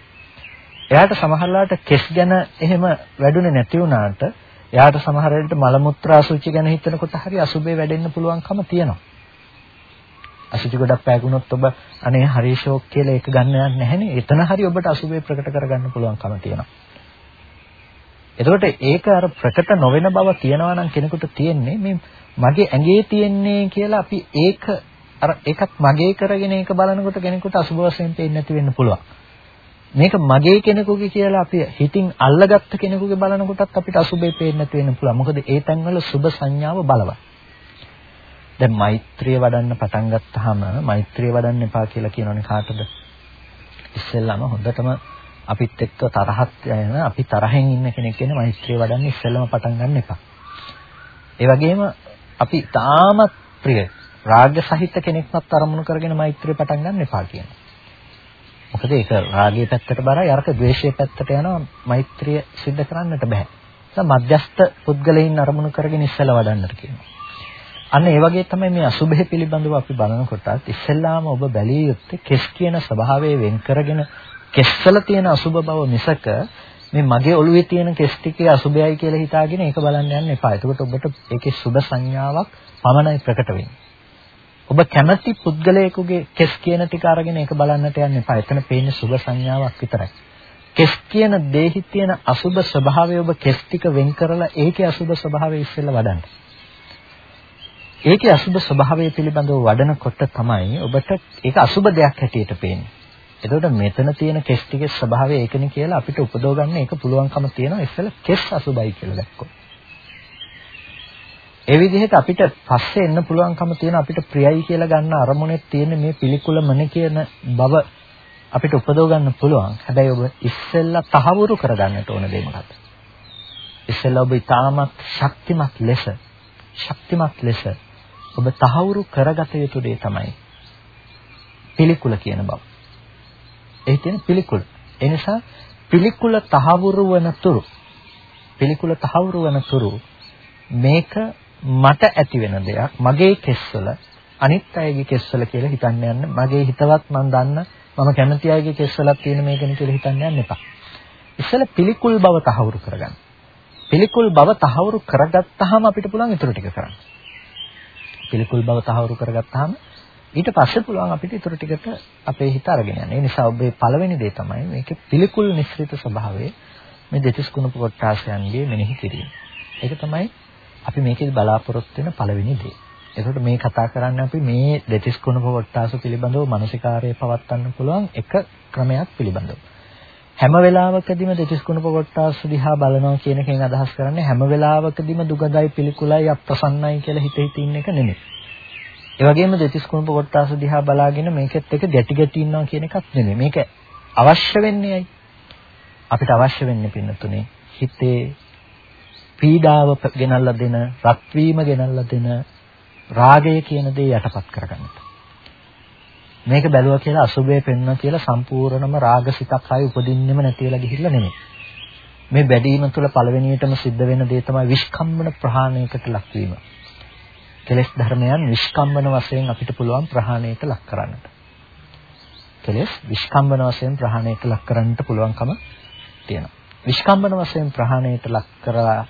එයාට සමහරලාට කෙස් ගැන එහෙම වැඩුණේ නැති වුණාට එයාට සමහර වෙලට මල මුත්‍රා අසුචි ගැන හිතනකොට හරි අසුබේ වැඩෙන්න පුළුවන්කම තියෙනවා. අසුචි ගොඩක් පෑගුණොත් ඔබ අනේ හරි ෂෝක් කියලා ඒක ගන්න යන්නේ නැහනේ. එතන හරි ඔබට අසුබේ ප්‍රකට කරගන්න පුළුවන්කම තියෙනවා. එතකොට ඒක අර ප්‍රකට නොවන බව තියනවා නම් කෙනෙකුට තියෙන්නේ මේ මගේ ඇඟේ තියෙන්නේ කියලා අපි ඒක අර ඒකත් මගේ කරගෙන ඒක බලනකොට කෙනෙකුට අසුබ වශයෙන් පේන්නේ නැති වෙන්න පුළුවන්. මේක මගේ කෙනෙකුගේ කියලා අපි හිතින් අල්ලගත්ත කෙනෙකුගේ බලනකොටත් අපිට අසුබේ පේන්නේ නැති වෙන්න පුළුවන්. මොකද ඒ තැන්වල සුබ සංඥාව බලවත්. දැන් මෛත්‍රිය වඩන්න පටන් ගත්තාම මෛත්‍රිය වඩන්න එපා කියලා කියනෝනේ කාටද? ඉස්සෙල්ලාම හොඳටම අපිත් එක්ක තරහත් යන අපි තරහෙන් ඉන්න කෙනෙක් කියන මෛත්‍රිය වඩන්න ඉස්සෙල්ලාම පටන් ගන්න එපා. ඒ වගේම අපි තාමත් ප්‍රිය රාග සහිත කෙනෙක්වත් අරමුණු කරගෙන මෛත්‍රිය පටන් ගන්න එපා කියනවා. මොකද ඒක රාගයේ පැත්තට බරයි අරක ද්වේෂයේ පැත්තට යනවා මෛත්‍රිය සිද්ධ කරන්නට බෑ. ඒක මධ්‍යස්ත පුද්ගලයන් අරමුණු කරගෙන ඉස්සෙල්ලා වඩන්නට කියනවා. අන්න ඒ වගේ තමයි මේ අසුභය පිළිබඳව අපි බලනකොටත් ඉස්සෙල්ලාම ඔබ බැලිය යුත්තේ කෙස් කියන ස්වභාවය වෙන් කරගෙන කෙස්වල තියෙන අසුභ බව මිසක මේ මගේ ඔළුවේ තියෙන කෙස් ටිකේ අසුභයයි කියලා හිතාගෙන ඒක බලන්න යන්න එපා. එතකොට ඔබට ඒකේ සුභ සංඥාවක් පමණයි ප්‍රකට වෙන්නේ. ඔබ කැමති පුද්ගලයෙකුගේ කෙස් කියන ටික අරගෙන ඒක බලන්නට යන්න එපා. එතන පේන්නේ සුභ සංඥාවක් විතරයි. කෙස් කියන දේහි තියෙන අසුභ ස්වභාවය ඔබ කෙස් ටික වෙන් කරලා ඒකේ අසුභ ස්වභාවය ඉස්සෙල්ලා වඩන්න. ඒකේ අසුභ ස්වභාවය පිළිබඳව වඩනකොට තමයි ඔබට ඒක අසුභ දෙයක් හැටියට පේන්නේ. එතකොට මෙතන තියෙන කෙස් ටිකේ ස්වභාවය ඒකනේ කියලා අපිට උපදව ගන්න ඒක පුළුවන්කම තියෙනවා ඉස්සෙල්ලා කෙස් අසුභයි කියලා දැක්කොත්. ඒ විදිහට අපිට පස්සේ එන්න පුළුවන්කම තියෙන අපිට ප්‍රියයි කියලා ගන්න අරමුණේ තියෙන මේ පිළිකුලමන කියන බව අපිට උපදව ගන්න පුළුවන්. හැබැයි ඔබ ඉස්සෙල්ලා තහවුරු කරගන්නට ඕන දේ මොකක්ද? ඉස්සෙල්ලා ඔබ ඊටමත් ශක්තිමත් ලෙස ශක්තිමත් ලෙස ඔබ තහවුරු කරගත යුතු දේ තමයි පිළිකුල කියන බව. ඒ කියන්නේ පිළිකුල. ඒ නිසා පිළිකුල තහවුරු වන තුරු පිළිකුල තහවුරු වන තුරු මේක මට ඇති වෙන දෙයක් මගේ කෙස්වල අනිත් අයගේ කෙස්වල කියලා හිතන්න යන්න මගේ හිතවත් මම දන්න මම කැමති අයගේ කෙස්වලක් තියෙන මේකනේ කියලා හිතන්න යන්න එපා. ඉස්සෙල්ල පිළිකුල් බව තහවුරු කරගන්න. පිළිකුල් බව තහවුරු කරගත්තාම අපිට පුළුවන් ඊටු ටික කරන්න. පිළිකුල් බව තහවුරු කරගත්තාම ඊට පස්සේ පුළුවන් අපිට ඊටු ටිකට අපේ හිත අරගෙන යන්න. ඒ නිසා ඔබේ පළවෙනි දේ තමයි මේකේ පිළිකුල් නිස්ෘත ස්වභාවය මේ දෙතිස් කුණප කොටාසයන්ගේ මෙනෙහි කිරීම. ඒක තමයි අපි මේකේ බලාපොරොත්තු වෙන පළවෙනි දේ. එතකොට මේ කතා කරන්නේ අපි මේ දෙතිස් කුණප කොටාස පිළිබඳව මානසිකාරය පවත්වන්න පුළුවන් එක ක්‍රමයක් පිළිබඳව. හැම වෙලාවකදීම දෙතිස් කුණප කොටාස දිහා බලනවා කියන එකෙන් අදහස් කරන්නේ හැම වෙලාවකදීම දුගදයි පිළිකුලයි අප්‍රසන්නයි කියලා හිත හිත ඉන්න එක නෙමෙයි. ඒ වගේම දෙතිස් කුණප කොටාස දිහා බලාගෙන මේකෙත් එක ගැටි ගැටි ඉන්නවා කියන එකක් නෙමෙයි. මේක අවශ්‍ය වෙන්නේ ඇයි? අපිට අවශ්‍ය වෙන්නේ පින්නතුනේ හිතේ පීඩාව ගෙනල්ලා දෙන, රත් වීම ගෙනල්ලා දෙන රාගය කියන දේ යටපත් කරගන්නට. මේක බැලුවා කියලා අසුබේ පෙන්වන කියලා සම්පූර්ණම රාගසිතක් ආයි උපදින්නෙම නැතිලා ගිහිල්ලා නෙමෙයි. මේ බැදීම තුළ පළවෙනියටම සිද්ධ වෙන දේ තමයි විස්කම්බන ප්‍රහාණයකට ලක්වීම. කෙලෙස් ධර්මයන් විස්කම්බන වශයෙන් අපිට පුළුවන් ප්‍රහාණයට ලක් කරන්නට. කෙලෙස් විස්කම්බන වශයෙන් ප්‍රහාණයට ලක් කරන්නට පුළුවන්කම තියෙනවා. විස්කම්බන වශයෙන් ප්‍රහාණයට ලක් කරලා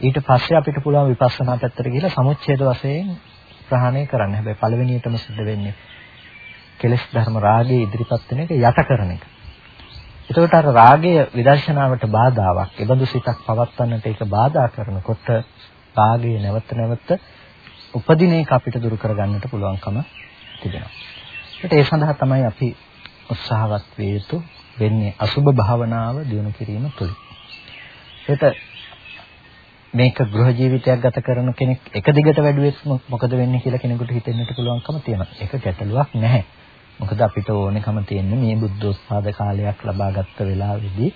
ඊට පස්සේ අපිට පුළුවන් විපස්සනා පැත්තට ගිහිල්ලා සමුච්ඡේද වශයෙන් ප්‍රහාණය කරන්න. හැබැයි පළවෙනියටම සිද්ධ වෙන්නේ කෙලෙස් ධර්ම රාගයේ ඉදිරිපත් වෙන එක යට කරන එක. එතකොට අර රාගය විදර්ශනාවට බාධාවක්. ඒබඳු සිතක් පවත්වන්නට ඒක බාධා කරනකොට රාගය නැවත නැවත උපදින එක අපිට දුරු කරගන්නට පුළුවන්කම තිබෙනවා. ඒකට ඒ සඳහා තමයි අපි උත්සාහවත් විය යුතු වෙන්නේ අසුබ භාවනාව දියුණු කිරීම තුළ. ඒකට මේක ගෘහ ජීවිතයක් ගත කරන කෙනෙක් එක දිගට වැඩුවෙත් මොකද වෙන්නේ කියලා කෙනෙකුට හිතෙන්නට පුළුවන්කම තියෙනවා. ඒක ගැටලුවක් නැහැ. මොකද අපිට ඕනෙකම තියෙන්නේ මේ බුද්ධෝත්පාද කාලයක් ලබාගත්ත වෙලාවේදී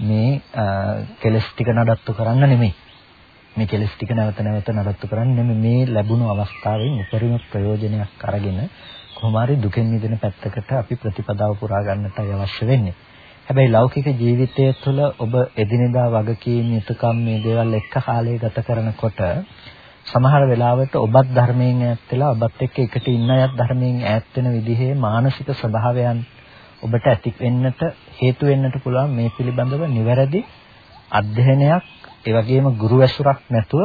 මේ කෙලස් ටික නඩත්තු කරන්න නෙමෙයි. මේ කෙලස් ටික නැවත නැවත නඩත්තු කරන්න නෙමෙයි මේ ලැබුණු අවස්ථාවෙන් උපරිම ප්‍රයෝජනයක් අරගෙන කොහොම හරි දුකෙන් මිදෙන පැත්තකට අපි ප්‍රතිපදාව පුරා ගන්නටයි අවශ්‍ය වෙන්නේ. හැබැයි ලෞකික ජීවිතය තුළ ඔබ එදිනෙදා වගකීම් යුතුයකම් මේ දේවල් එක්ක කාලය ගත කරනකොට සමහර වෙලාවට ඔබත් ධර්මයෙන් ඈත් වෙලා ඔබත් එක්ක එකට ඉන්න අයත් ධර්මයෙන් ඈත් වෙන විදිහේ මානසික ස්වභාවයන් ඔබට ඇති වෙන්නට හේතු වෙන්නට පුළුවන් මේ පිළිබඳව නිවැරදි අධ්‍යයනයක් ඒ වගේම ගුරු ඇසුරක් නැතුව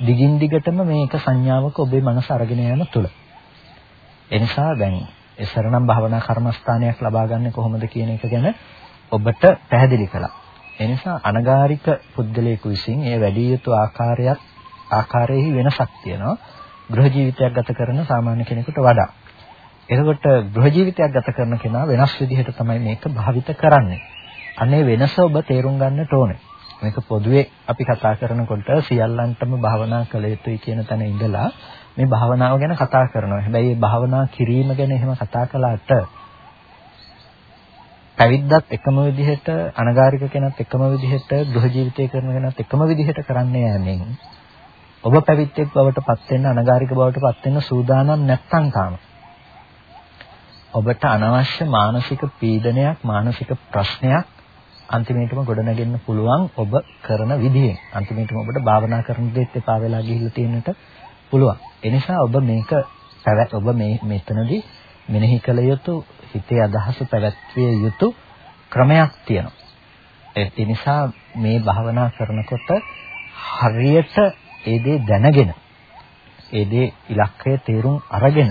දිගින් දිගටම මේක සංඥාවක ඔබේ මනස අරගෙන යන තුල. ඒ නිසා දැන් ඒ සරණම් භාවනා කර්මස්ථානයක් ලබා ගන්න කොහොමද කියන එක ගැන ඔබට පැහැදිලි කළා. ඒ නිසා අනගාരിക පුද්ගලයෙකු විසින් ඒ වැඩි යුතු ආකාරයක් ආකාරයේ වෙනසක් තියෙනවා. ගෘහ ජීවිතයක් ගත කරන සාමාන්‍ය කෙනෙකුට වඩා. එතකොට ගෘහ ජීවිතයක් ගත කරන කෙනා වෙනස් විදිහට තමයි මේක භාවිත කරන්නේ. අනේ වෙනස ඔබ තේරුම් ගන්නට ඕනේ. මේක පොදුවේ අපි කතා කරනකොට සියල්ලන්ටම භාවනා කළ යුතුයි කියන තැන ඉඳලා මේ භාවනාව ගැන කතා කරනවා. හැබැයි මේ භාවනා කිරීම ගැන එහෙම කතා කළාට පැවිද්දත් එකම විදිහට අනගාരിക කෙනත් එකම විදිහට ගෘහ ජීවිතය කරන කෙනත් එකම විදිහට කරන්න යෑමෙන් ඔබ පැවිද්දෙක් බවට පත් වෙන්න අනගාരിക බවට පත් වෙන්න සූදානම් නැත්නම් කාම ඔබට අනවශ්‍ය මානසික පීඩනයක් මානසික ප්‍රශ්නයක් අන්තිමේටම ගොඩනගෙන්න පුළුවන් ඔබ කරන විදිහෙන්. අන්තිමේටම ඔබට භාවනා කරන දෙයත් එපා වෙලා ගිහිල්ලා තියෙන්නට පුළුවන්. ඒ නිසා ඔබ මේක ඔබ මේ මෙතනදී මෙනෙහි කළ යුතු හිතේ අදහස පැවැත්විය යුතු ක්‍රමයක් තියෙනවා. ඒ නිසා මේ භාවනා කරනකොට හරියට ඒ දේ දැනගෙන ඒ දේ ඉලක්කය තේරුම් අරගෙන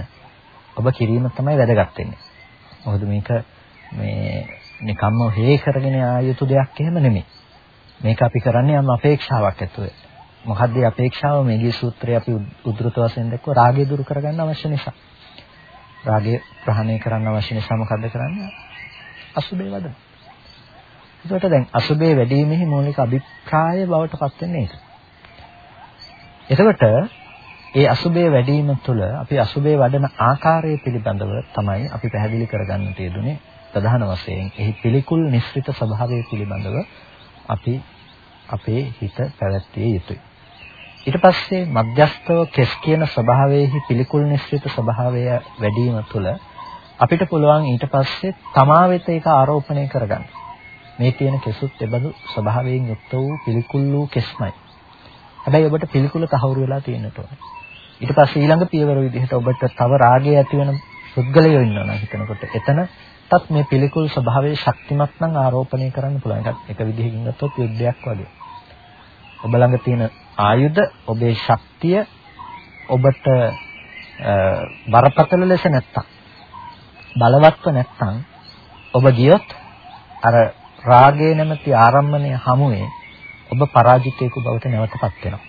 ඔබ කිරීම තමයි වැදගත් වෙන්නේ. මොකද මේක මේ නිකම්ම හේ කරගෙන ආ යුතු දෙයක් එහෙම නෙමෙයි. මේක අපි කරන්නේ යම් අපේක්ෂාවක් ඇතුළේ. මොකද්ද අපේක්ෂාව මේගේ සූත්‍රය අපි උද්දෘත වශයෙන් දැක්ව රාගය දුරු කරගන්න අවශ්‍ය නිසා. රාගය ප්‍රහාණය කරන්න අවශ්‍ය නිසා මොකද්ද කරන්නේ? අසුබේ වදන. ඒකට දැන් අසුබේ වැඩිීමේ මූලික අභිප්‍රාය බවට පත් වෙන්නේ ඒක. එතකොට ඒ අසුබේ වැඩිම තුළ අපි අසුබේ වඩන ආකාරය පිළිබඳව තමයි අපි පැහැදිලි කරගන්න තියෙන්නේ ප්‍රධාන වශයෙන්. එහි පිළිකුල් නිස්ෘත ස්වභාවය පිළිබඳව අපි අපේ හිත පැවැත්විය යුතුයි. ඊට පස්සේ මධ්‍යස්තව කෙස් කියන ස්වභාවයේහි පිළිකුල් නිස්සිත ස්වභාවය වැඩිම තුළ අපිට පුළුවන් ඊට පස්සේ තමා වෙත ඒක ආරෝපණය කරගන්න. මේ තියෙන කෙසුත් එබඳු ස්වභාවයෙන් යුක්ත වූ පිළිකුල් වූ කෙස්මයි. හැබැයි ඔබට පිළිකුල තහවුරු වෙලා තියෙන්නට ඕනේ. ඊට පස්සේ ඊළඟ පියවර විදිහට ඔබට තව රාගය ඇති වෙන පුද්ගලයෝ ඉන්නවා නම් හිතනකොට එතනටත් මේ පිළිකුල් ස්වභාවයේ ශක්තිමත් නම් ආරෝපණය කරන්න පුළුවන්. ඒකත් එක විදිහකින් ගත්තොත් යුද්ධයක් වගේ. ඔබ ළඟ තියෙන ආයුධ, ඔබේ ශක්තිය ඔබට බරපතල ලෙස නැත්තම් බලවත්ව නැත්තම් ඔබ ගියොත් අර රාගය නැමැති ආරම්මණය හමුවේ ඔබ පරාජිතයෙකු බවට නැවතපත් වෙනවා.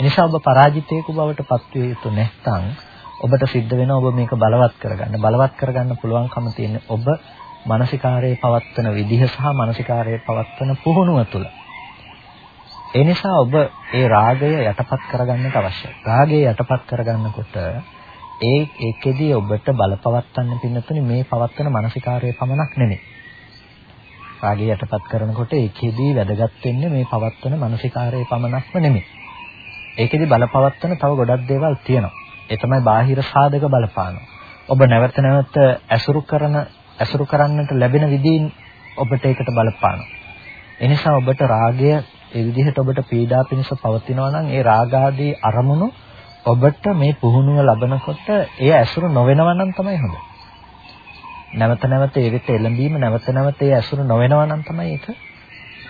එනිසා ඔබ පරාජිතයෙකු බවට පත් විය යුතු නැත්නම් ඔබට සිද්ධ වෙනවා ඔබ මේක බලවත් කරගන්න. බලවත් කරගන්න පුළුවන්කම තියෙන ඔබ මානසිකාරයේ පවත්වන විදිහ සහ මානසිකාරයේ පවත්වන පුහුණුව තුළ. ඒ නිසා ඔබ ඒ රාගය යටපත් කරගන්නට අවශ්‍යයි. රාගය යටපත් කරගන්නකොට ඒ ඒකෙදී ඔබට බලපවත්වන්න පින්නතුනි මේ පවත්වන මානසිකාරයේ පමණක් නෙමෙයි. රාගය යටපත් කරනකොට ඒකෙදී වැදගත් වෙන්නේ මේ පවත්වන මානසිකාරයේ පමණක්ම නෙමෙයි. ඒකෙදී බලපවත්වන තව ගොඩක් දේවල් තියෙනවා. ඒ තමයි බාහිර සාධක බලපානවා. ඔබ නැවත නැවත ඇසුරු කරන ඇසුරු කරන්නට ලැබෙන විදිහින් ඔබට ඒකට බලපානවා. එනිසා ඔබට රාගය ඒ විදිහට ඔබට පීඩා පිණිස පවතිනවා නම් ඒ රාගාදී අරමුණු ඔබට මේ පුහුණුව ලබනකොට ඒ ඇසුරු නොවෙනවා නම් තමයි හොඳ. නැවත නැවත ඒ වෙත එළඹීම නැවත නැවත ඒ ඇසුරු නොවෙනවා නම් තමයි ඒක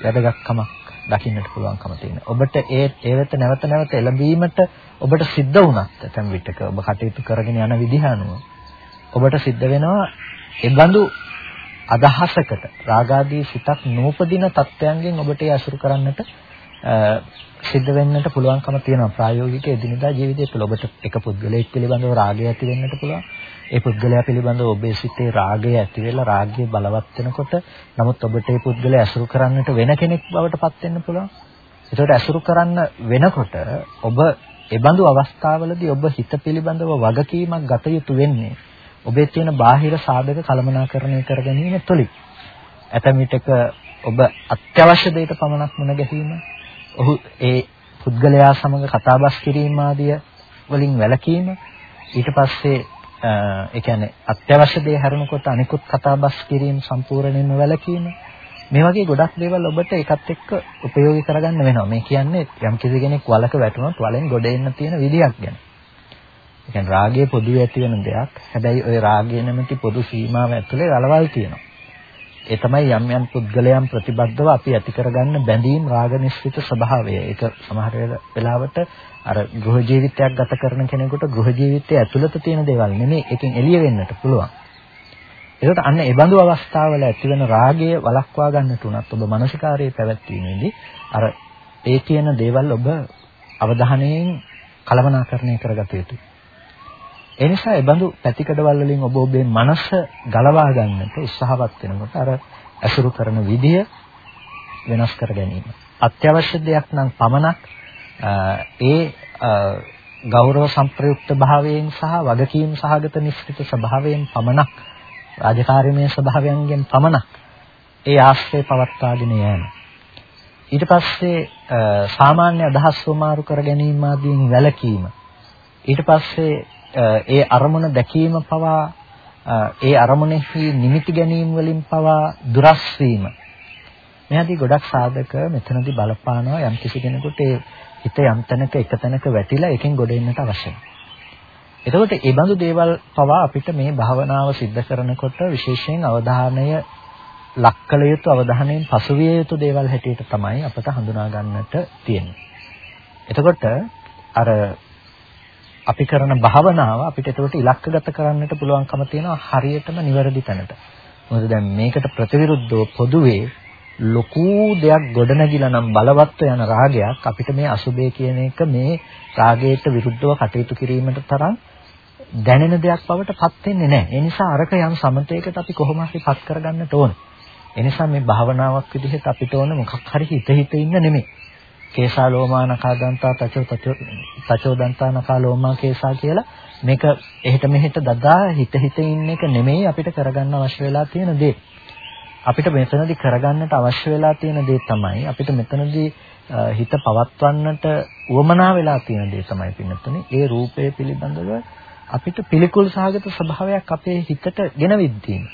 වැදගත්කමක් දකින්නට පුළුවන්කම තියෙන. ඔබට ඒ ඒ වෙත නැවත නැවත එළඹීමට ඔබට සිද්ධ වුණත් ඇතම් විටක ඔබ කටයුතු කරගෙන යන විදිහ අනුව ඔබට සිද්ධ වෙනවා ඒ බඳු අදහසකට රාගාදී සිතක් නූපදින තත්වයන්ගෙන් ඔබට ඒ අසුරු කරන්නට සිද්ධ වෙන්නට පුළුවන්කම තියෙනවා ප්‍රායෝගික එදිනදා ජීවිතයේ තුළ ඔබට එක පුද්ගලයෙක් පිළිබඳව රාගය ඇති වෙන්නට පුළුවන්. ඒ පුද්ගලයා පිළිබඳව ඔබේ සිතේ රාගය ඇති වෙලා රාගය බලවත් වෙනකොට නමුත් ඔබට ඒ පුද්ගලයා ඇසුරු කරන්නට වෙන කෙනෙක් බවට පත් වෙන්න පුළුවන්. ඒකට ඇසුරු කරන්න වෙනකොට ඔබ ඒ බඳු අවස්ථාවලදී ඔබ හිත පිළිබඳව වගකීමක් ගත යුතු වෙන්නේ ඔබේ තියෙන බාහිර සාධක කළමනාකරණය කර ගැනීම තුළින්. ඇතැම් විටක ඔබ අත්‍යවශ්‍ය දෙයට පමණක් මුණ ගැසීම ඔහු ඒ පුද්ගලයා සමග කතාබස් කිරීම ආදිය වලින් වැළකීම ඊට පස්සේ ඒ කියන්නේ අත්‍යවශ්‍ය දේ හැරුණකොට අනිකුත් කතාබස් කිරීම සම්පූර්ණයෙන්ම වැළකීම මේ වගේ ගොඩක් දේවල් ඔබට ඒකත් එක්ක ප්‍රයෝගී කරගන්න වෙනවා මේ කියන්නේ යම් කිසි කෙනෙක් වලක වැටුණොත් වලෙන් ගොඩ එන්න තියෙන විදියක් ගැන ඒ කියන්නේ රාගය පොදුවේ ඇති වෙන දෙයක් හැබැයි ওই රාගය නැමැති පොදු සීමාව ඇතුලේ රලවල් තියෙනවා ඒ තමයි යම් යම් පුද්ගලයන් ප්‍රතිබද්ධව අපි ඇති කරගන්න බැඳීම් රාග නිස්සිත ස්වභාවය. ඒක සමහර වෙලාවට අර ගෘහ ජීවිතයක් ගත කරන කෙනෙකුට ගෘහ ජීවිතයේ ඇතුළත තියෙන දේවල් නෙමෙයි ඒකෙන් එළිය වෙන්නට පුළුවන්. ඒකට අන්න ඒ බඳු අවස්ථාවල ඇතිවන රාගය වළක්වා ගන්නට උනත් ඔබ මානසිකාරයේ පැවැත්වීමේදී අර ඒ කියන දේවල් ඔබ අවධානයෙන් කළමනාකරණය කරගත යුතුයි. ඒ නිසා ඒ බඳු පැතිකඩවල වලින් ඔබ ඔබේ මනස ගලවා ගන්නට උත්සාහවත් වෙනකොට අර ඇසුරු කරන විදිය වෙනස් කර ගැනීම. අත්‍යවශ්‍ය දෙයක් නම් පමණක් ඒ ගෞරව සම්ප්‍රයුක්ත භාවයෙන් සහ වගකීම් සහගත නිශ්චිත ස්වභාවයෙන් පමණක් රාජකාරීමය ස්වභාවයන්ගෙන් පමණක් ඒ ආශ්‍රය පවත්වාගෙන යෑම. ඊට පස්සේ සාමාන්‍ය අදහස් වමාරු කර ගැනීම ආදීන් වැළකීම. ඊට පස්සේ ඒ අරමුණ දැකීම පවා ඒ අරමුණෙහි නිමිති ගැනීම වලින් පවා දුරස් වීම මෙහදී ගොඩක් සාධක මෙතනදී බලපානවා යම් කිසි කෙනෙකුට ඒ හිත යම් තැනක එක තැනක වැටිලා එකෙන් ගොඩ එන්නට අවශ්‍යයි. එතකොට ඒ බඳු දේවල් පවා අපිට මේ භාවනාව સિદ્ધ කරනකොට විශේෂයෙන් අවධානය ලක්කල යුතු අවධානයෙන් පසුවිය යුතු දේවල් හැටියට තමයි අපට හඳුනා ගන්නට තියෙන්නේ. එතකොට අර අපි කරන භාවනාව අපිට එතකොට ඉලක්කගත කරන්නට පුළුවන්කම තියෙනවා හරියටම නිවැරදි තැනට. මොකද දැන් මේකට ප්‍රතිවිරුද්ධව පොදුවේ ලොකු දෙයක් ගොඩනැගිලා නම් බලවත්ව යන රාගයක් අපිට මේ අසුබේ කියන එක මේ රාගයට විරුද්ධව කටයුතු කිරීමට තරම් දැනෙන දෙයක් බවට පත් වෙන්නේ නැහැ. ඒ නිසා අරක යම් සමතේකට අපි කොහොම හරි පත් කරගන්නට ඕනේ. ඒ නිසා මේ භාවනාවක් විදිහට අපිට ඕන මොකක් හරි හිත හිත ඉන්න නෙමෙයි. කේසා ලෝමා නකා දන්තා තචෝ තචෝ තචෝ දන්තා නකා ලෝමා කේසා කියලා මේක එහෙට මෙහෙට දදා හිත හිත ඉන්න එක නෙමෙයි අපිට කරගන්න අවශ්‍ය වෙලා තියෙන දේ. අපිට මෙතනදී කරගන්නට අවශ්‍ය වෙලා තියෙන දේ තමයි අපිට මෙතනදී හිත පවත්වන්නට උවමනා වෙලා තියෙන දේ තමයි පින්නතුනේ ඒ රූපය පිළිබඳව අපිට පිළිකුල් සහගත ස්වභාවයක් අපේ හිතට ගෙනවිද්දීම.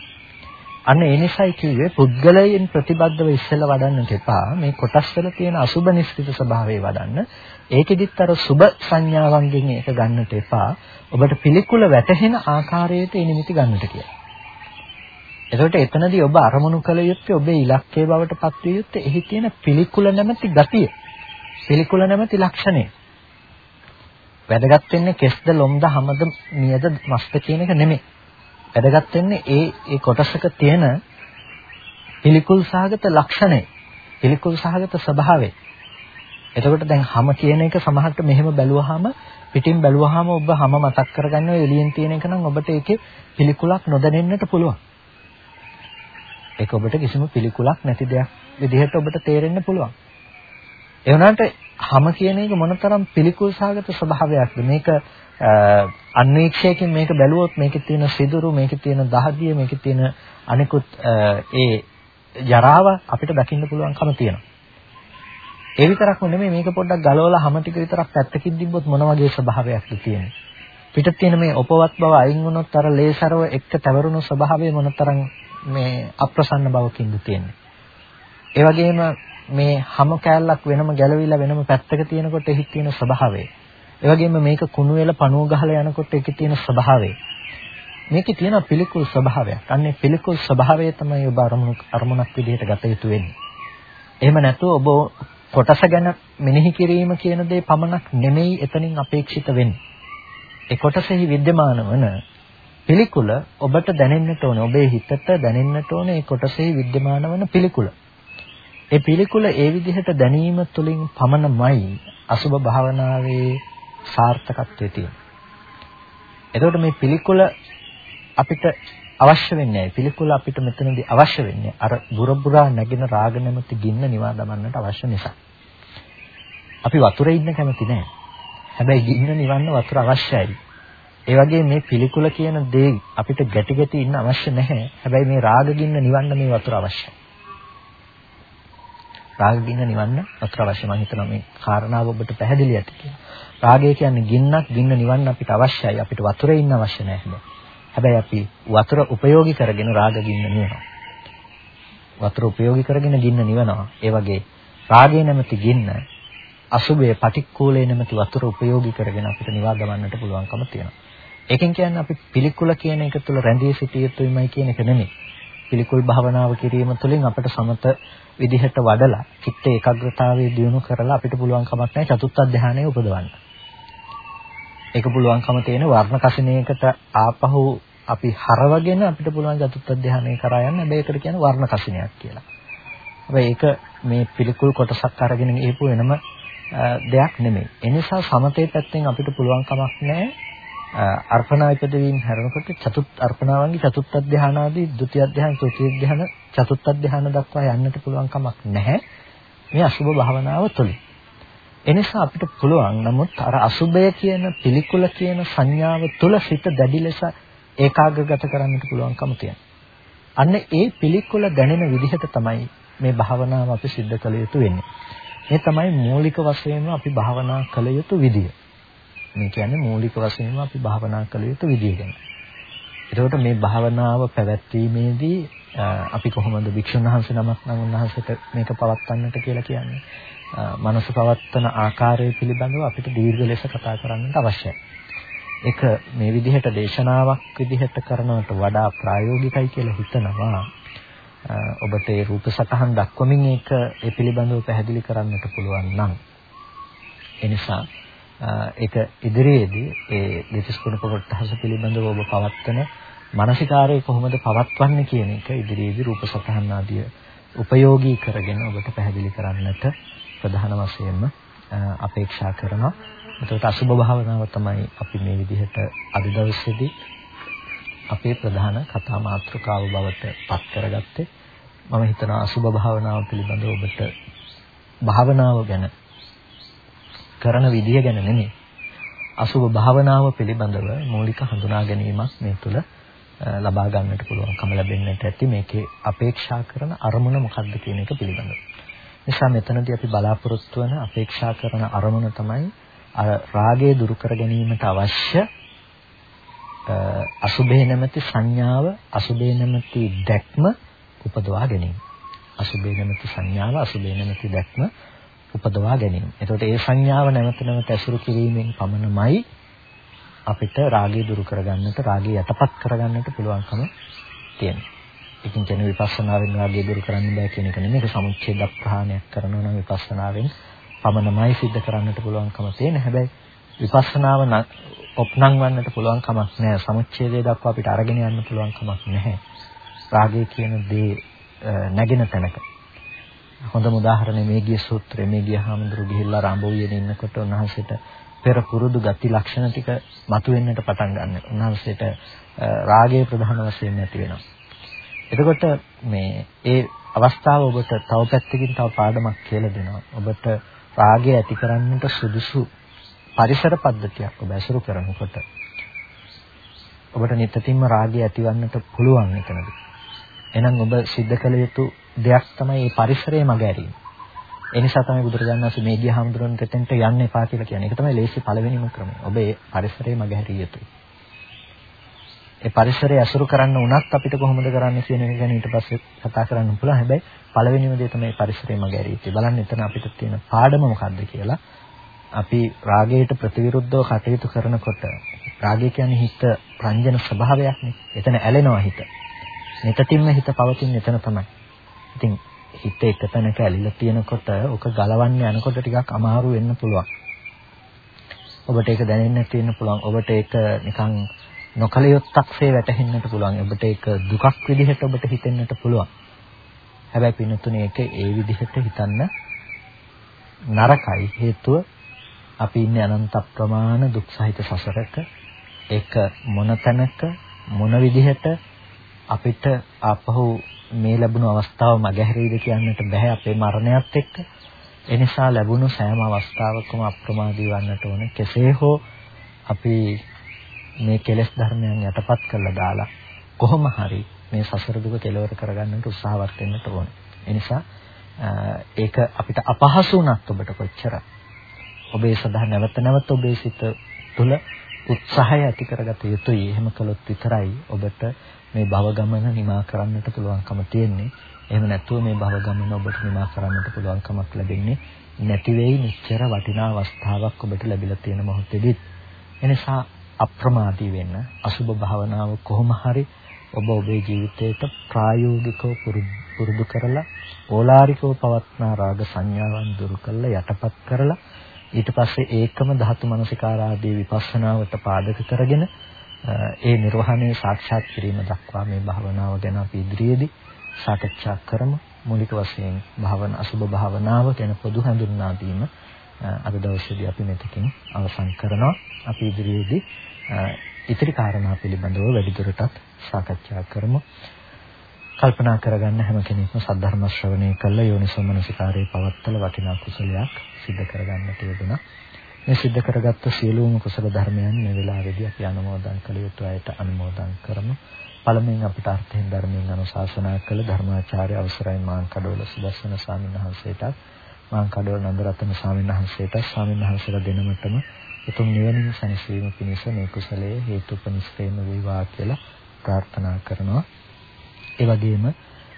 අන්න ඒ නිසායි කිව්වේ පුද්ගලයන් ප්‍රතිබද්ධව ඉස්සෙල්ලා වඩන්නට එපා. මේ කොටස් වල තියෙන අසුබ නිස්සිත ස්වභාවය වඩන්න. ඒකෙදිත් අර සුබ සංඥාවන්ගෙන් ඒක ගන්නට එපා. ඔබට පිළිකුල වැටහෙන ආකාරයට ඒ නිමිති ගන්නට කියලා. එතකොට එතනදී ඔබ අරමුණු කළ යුත්තේ ඔබේ ඉලක්කයේ බවට පත්විය යුත්තේ එහි තියෙන පිළිකුල නැමැති ගතිය. පිළිකුල නැමැති ලක්ෂණය. වැදගත් වෙන්නේ කෙස්ද ලොම්ද හමද නියද මස්ත කියන එක නෙමෙයි. වැදගත් වෙන්නේ ඒ ඒ කොටසක තියෙන පිළිකුල් සහගත ලක්ෂණය. පිළිකුල් සහගත ස්වභාවය. එතකොට දැන් හැම කියන එක සමහරට මෙහෙම බැලුවාම පිටින් බැලුවාම ඔබ හැම මතක් කරගන්න ඔය එළියෙන් තියෙන එක නම් ඔබට ඒකේ පිළිකුලක් නොදැනෙන්නට පුළුවන්. ඒක ඔබට කිසිම පිළිකුලක් නැති දෙයක් විදිහට ඔබට තේරෙන්න පුළුවන්. ඒ වුණාට හැම කියන එක මොනතරම් පිළිකුල් සහගත ස්වභාවයක්ද මේක අන්වීක්ෂයකින් මේක බැලුවොත් මේකේ තියෙන සිදුරු මේකේ තියෙන දහදිය මේකේ තියෙන අනිකුත් ඒ ජරාව අපිට දකින්න පුළුවන්කම තියෙනවා. ඒ විතරක්ම නෙමෙයි මේක පොඩ්ඩක් ගලවලා හැම ටික විතරක් පැත්තකින් තිබ්බොත් මොන වගේ ස්වභාවයක්ද තියෙන්නේ. පිටත් තියෙන මේ උපවත් බව අයින් වුණොත් අර ලේසරව එක්ක තවරුණු ස්වභාවය මොනතරම් මේ අප්‍රසන්න බවකින්ද තියෙන්නේ. ඒ වගේම මේ හැම කෑල්ලක් වෙනම ගැලවිලා වෙනම පැත්තක තියෙනකොට එහි තියෙන ස්වභාවය. ඒ වගේම මේක කුණු වෙලා පණුව ගහලා යනකොට ඒකේ තියෙන ස්වභාවය. මේකේ තියෙන පිළිකුල් ස්වභාවයක්. අන්නේ පිළිකුල් ස්වභාවය තමයි ඔබ අරමුණු අරමුණක් විදිහට ගත යුතු වෙන්නේ. එහෙම නැතුව ඔබ කොටස ගැන මෙනෙහි කිරීම කියන දේ පමණක් නෙමෙයි එතනින් අපේක්ෂිත වෙන්නේ. ඒ කොටසෙහි विद्यमान වන පිළිකුල ඔබට දැනෙන්නට ඕනේ. ඔබේ හිතට දැනෙන්නට ඕනේ ඒ කොටසෙහි विद्यमान වන පිළිකුල. ඒ පිළිකුල ඒ විදිහට දැනීම තුළින් පමණමයි අසුබ භාවනාවේ සාර්ථකත්වයේ තියෙන්නේ. එතකොට මේ පිළිකුල අපිට අවශ්‍ය වෙන්නේ නැහැ. පිළිකුල අපිට මෙතනදී අවශ්‍ය වෙන්නේ අර බුරබුරා නැගෙන රාග නැමැති ගින්න නිවා දමන්නට අවශ්‍ය නිසා. අපි වතුරේ ඉන්න කැමති නැහැ. හැබැයි ගින්න නිවන්න වතුර අවශ්‍යයි. ඒ වගේ මේ පිළිකුල කියන දේ අපිට ගැටි ගැටි ඉන්න අවශ්‍ය නැහැ. හැබැයි මේ රාග ගින්න නිවන්න මේ වතුර අවශ්‍යයි. රාග ගින්න නිවන්න වතුර අවශ්‍යයි. මම හිතනවා මේ කාරණාව ඔබට පැහැදිලි ඇති කියලා. රාගය කියන්නේ ගින්නක් ගින්න නිවන්න අපිට අවශ්‍යයි. අපිට වතුරේ ඉන්න අවශ්‍ය නැහැ. හැබැයි අපි වතුර උපයෝගී කරගෙන රාග ගින්න නිවනවා. වතුර උපයෝගී කරගෙන ගින්න නිවනවා. ඒ වගේ රාගය නැමැති ගින්න අසුබේ පටික්කුලේ නැමැති වතුර උපයෝගී කරගෙන අපිට නිවා ගමන්නට පුළුවන්කම තියෙනවා. ඒකෙන් කියන්නේ අපි පිළිකුල කියන එක තුළ රැඳී සිටිය යුතුයිමයි කියන එක නෙමෙයි. පිළිකුල් භාවනාව කිරීම තුළින් අපිට සමත විදිහට වඩලා චිත්ත ඒකාග්‍රතාවය දියුණු කරලා අපිට පුළුවන් කමක් නැහැ චතුත්ථ ධානය උපදවන්න. ඒක පුළුවන්කම තියෙන වර්ණ කසිනයකට ආපහු අපි හරවගෙන අපිට පුළුවන් චතුත්ථ ධානය කරා යන්න. හැබැයි ඒකට කියන්නේ වර්ණ කසිනයක් කියලා. හැබැයි ඒක මේ පිළිකුල් කොටසක් අරගෙන ගිහපු වෙනම දෙයක් නෙමෙයි. ඒ නිසා සමතේ පැත්තෙන් අපිට පුළුවන් කමක් නැහැ අර්පණා ඉපදවීම හැරෙනකොට චතුත් අර්පණාවන්ගේ චතුත්ථ ධාන ආදී ဒုတိ ය ධාන තෘතිය ධාන චතුත්ථ ධාන දක්වා යන්නට පුළුවන් කමක් නැහැ මේ අසුබ භාවනාව තුළින් එනිසා අපිට පුළුවන් නමුත් අර අසුබය කියන පිළිකුල කියන සංඥාව තුළ සිත දැඩි ලෙස ඒකාග්‍රගත කරන්නට පුළුවන්කම තියෙනවා. අන්න ඒ පිළිකුල දැනෙන විදිහට තමයි මේ භාවනාව අපි සිද්ධ කළ යුතු වෙන්නේ. මේ තමයි මූලික වශයෙන්ම අපි භාවනා කළ යුතු විදිය. මේ කියන්නේ මූලික වශයෙන්ම අපි භාවනා කළ යුතු විදිය ගැන. එතකොට මේ භාවනාව පැවැත්වීමේදී අපි කොහොමද වික්ෂුන් වහන්සේ නමක් නම් උන්වහන්සේට මේක පවත්වන්නට කියලා කියන්නේ. මනස පවත්වන ආකාරය පිළිබඳව අපිට දීර්ඝ ලෙස කතා කරන්නට අවශ්‍යයි. ඒක මේ විදිහට දේශනාවක් විදිහට කරනවට වඩා ප්‍රායෝගිකයි කියලා හිතනවා. ඔබට ඒ රූප සටහන් දක්වමින් ඒක ඒ පිළිබඳව පැහැදිලි කරන්නට පුළුවන් නම් එනිසා ඒක ඉදිරියේදී ඒ දෙතිස් කුණප කොටස පිළිබඳව ඔබ පවත්වන මානසිකාරය කොහොමද පවත්වන්නේ කියන එක ඉදිරියේදී රූප සතහන් ආදිය උපයෝගී කරගෙන ඔබට පැහැදිලි කරන්නට ප්‍රධාන වශයෙන්ම අපේක්ෂා කරනවා. එතකොට අසුභ භාවනාව තමයි අපි මේ විදිහට අද දවසේදී අපේ ප්‍රධාන කතා මාතෘකාව බවට පත් කරගත්තේ. මම හිතනවා අසුභ භාවනාව පිළිබඳව ඔබට භාවනාව ගැන කරන විදිය ගැන නෙමෙයි. අසුභ භාවනාව පිළිබඳව මූලික හඳුනා ගැනීමක් මේ තුළ ලබා ගන්නට පුළුවන්කම ලැබෙන්නට ඇති මේකේ අපේක්ෂා කරන අරමුණ මොකක්ද කියන එක පිළිබඳව. නිසා මෙතනදී අපි බලාපොරොත්තු වෙන අපේක්ෂා කරන අරමුණ තමයි අර රාගය දුරු කර ගැනීමට අවශ්‍ය අසුබේ නැමැති සංඥාව අසුබේ නැමැති දැක්ම උපදවා ගැනීම. අසුබේ නැමැති සංඥාව අසුබේ නැමැති දැක්ම උපදවා ගැනීම. එතකොට ඒ සංඥාව නැවත නැවත ඇසුරු කිරීමෙන් පමණමයි අපිට රාගය දුරු කරගන්නට රාගය යටපත් කරගන්නට පුළුවන්කම තියෙනවා. ඉතින් කියන විපස්සනාවෙන් රාගය දුරු කරන්න බෑ කියන එක නෙමෙයි. ඒක සමුච්ඡේද ප්‍රහාණයක් කරනවා නම් විපස්සනාවෙන් පමණමයි සිද්ධ කරන්නට පුළුවන්කම තියෙන. හැබැයි විපස්සනාව ඔප්නම් වන්නට පුළුවන් කමක් නැහැ. සමුච්ඡේදය දක්වා අපිට අරගෙන යන්න පුළුවන් කමක් නැහැ. රාගය කියන දේ නැගෙන තැනක. හොඳම උදාහරණය මේ ගිය සූත්‍රයේ මේ ගිය හාමුදුරු ගිහිල්ලා රාඹුවියෙන් ඉන්නකොට උන්වහන්සේට පෙර පුරුදු ගති ලක්ෂණ ටික මතුවෙන්නට පටන් ගන්නවා. උන්වහන්සේට රාගය ප්‍රධාන වශයෙන් නැති වෙනවා. එතකොට මේ ඒ අවස්ථාව ඔබට තව පැත්තකින් තව පාඩමක් කියලා දෙනවා. ඔබට රාගය ඇති කරන්නට සුදුසු පරිසර පද්ධතියක් ඔබ ඇසුරු කරනකොට ඔබට නිතින්ම රාගය ඇතිවන්නට පුළුවන් එතනදී. එහෙනම් ඔබ සිද්ධ කළ යුතු දෙයක් තමයි මේ පරිසරය මගහැරීම. ඒ නිසා තමයි බුදුරජාණන් වහන්සේ මේ ගිය හැමදෙරොන් දෙතෙන්ට යන්න එපා කියලා කියන්නේ. ඒක තමයි ලේසි පළවෙනිම ක්‍රමය. ඔබ ඒ පරිසරය මගහැරිය යුතුයි. ඒ පරිසරය අසුරු කරන්න උනත් අපිට කොහොමද කරන්නේ කියන එක ගැන ඊට පස්සේ කතා කරන්න පුළුවන්. හැබැයි පළවෙනිම දේ තමයි පරිසරය මගහැරිය යුතුයි. බලන්න එතන අපිට තියෙන පාඩම මොකක්ද කියලා. අපි රාගයට ප්‍රතිවිරුද්ධව කටයුතු කරනකොට රාගය කියන්නේ හිත ප්‍රංජන ස්වභාවයක්නේ. එතන ඇලෙනවා හිත. නිතින්ම හිත පවතින එතන තමයි. ඉතින් හිත එක තැනක ඇලිලා තියෙනකොට ඔක ගලවන්න යනකොට ටිකක් අමාරු වෙන්න පුළුවන්. ඔබට ඒක දැනෙන්න තියෙන්න පුළුවන්. ඔබට ඒක නිකන් නොකලියොත්තක්සේ වැටහෙන්නට පුළුවන්. ඔබට ඒක දුකක් විදිහට ඔබට හිතෙන්නට පුළුවන්. හැබැයි පින්නතුනේ ඒක ඒ විදිහට හිතන්න නරකයි. හේතුව අපි ඉන්නේ අනන්ත ප්‍රමාණ දුක් සහිත සසරක. ඒක මොන තැනක මොන විදිහට අපිට ආපහු මේ ලැබුණු අවස්ථාව මගහැරීද කියන්නට බෑ අපේ මරණයත් එක්ක. ඒ නිසා ලැබුණු සෑම අවස්ථාවකම අප්‍රමාදී වන්නට ඕන. කෙසේ හෝ අපි මේ කෙලෙස් ධර්මයන් යටපත් කරලා දාලා කොහොම හරි මේ සසර දුක කෙලවර කරගන්නට උත්සාහවත් වෙන්න ඕන. ඒ නිසා ඒක අපිට අපහසු වුණත් ඔබට කොච්චර ඔබේ සදා නැවත නැවත ඔබේ සිත තුළ උත්සාහය ඇති කරගත යුතුයි. එහෙම කළොත් විතරයි ඔබට මේ භව ගමන නිමා කරන්නට පුළුවන්කම තියෙන්නේ. එහෙම නැතුව මේ භව ගමන ඔබට නිමා කරන්නට පුළුවන්කමක් ලැබෙන්නේ නැති වෙයි. නිශ්චර වටිනා අවස්ථාවක් ඔබට ලැබිලා තියෙන මොහොතේදී. එනිසා අප්‍රමාදී වෙන්න අසුබ භාවනාව කොහොම හරි ඔබ ඔබේ ජීවිතයට ප්‍රායෝගිකව පුරුදු කරලා ඕලාරිකව පවත්නා රාග සංඥාවන් දුරු කරලා යටපත් කරලා ඊට පස්සේ ඒකම ධාතු මනසිකාරාදී විපස්සනාවට පාදක කරගෙන ඒ නිර්වහණය සාක්ෂාත් කිරීම දක්වා මේ භාවනාව ගැන අපි ඉදිරියේදී සාකච්ඡා කරමු. මූලික වශයෙන් භාවන අසුබ භාවනාව ගැන පොදු හඳුන්වා දීම අද දවසේදී අපි මෙතකින් අවසන් කරනවා. අපි ඉදිරියේදී ඉතිරි කාරණා පිළිබඳව වැඩිදුරටත් සාකච්ඡා කරමු. කල්පනා කරගන්න හැම කෙනෙක්ම සද්ධර්ම ශ්‍රවණය කළ යෝනිසෝමනසිකාරයේ පවත්තල වටිනා කුසලයක් සිද්ධ කරගන්නට යෙදුණා. මේ සිද්ධ කරගත්ත සියලුම කුසල ධර්මයන් මේ වෙලාවේදී අපි අනුමෝදන් කළ යුතු අයට අනුමෝදන් කරමු. පළමුවෙන් අපිට අර්ථයෙන් ධර්මයෙන් අනුශාසනා කළ ධර්මාචාර්ය අවසරයි මාන් කඩවල සුදස්සන ස්වාමීන් වහන්සේටත් මාන් කඩවල නන්දරත්න ස්වාමීන් වහන්සේටත් ස්වාමීන් වහන්සේලා දෙනමතම උතුම් නිවනින් සැනසීම පිණිස මේ කුසලයේ හේතුපනිස්තේම වේවා කියලා ප්‍රාර්ථනා කරනවා. ඒ වගේම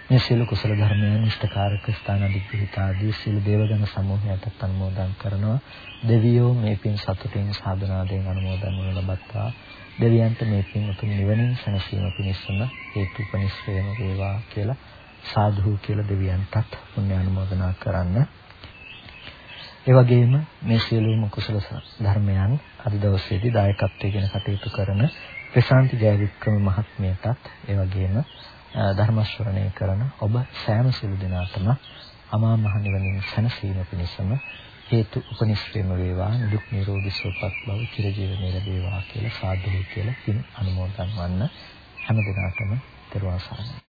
මේ සියලු කුසල ධර්මයන් ඉෂ්ඨකාරක ස්ථාන අධිපිත ආදී සියලු දේවගණ සමූහයට අනුමෝදන් කරනවා දෙවියෝ මේ පින් සතුටින් සාධනාවෙන් අනුමෝදන් වනු ලබත්තා දෙවියන්ට මේ පින් උතුම් නිවනින් සැනසීම පිණිසම හේතුපනිස්සයම වේවා කියලා සාදු කියලා දෙවියන්ටත් පුණ්‍ය අනුමෝදනා කරන්න ඒ වගේම මේ සියලුම කුසල ධර්මයන් අද දවසේදී දායකත්වයෙන් කටයුතු කරන ප්‍රශාන්ති ජයවික්‍රම මහත්මයාටත් ඒ වගේම ධර්ම ශ්‍රවණය කරන ඔබ සෑම සිළු දිනාටම අමා මහ නිවනින් සැනසීම පිණිසම හේතු උපනිශ්‍රේම වේවා දුක් නිරෝගී සුවපත් බව චිරජීවනයේ ලැබේවා කියලා සාදු කියලා පින් අනුමෝදන් වන්න හැම දිනාටම දරුවා සාරයි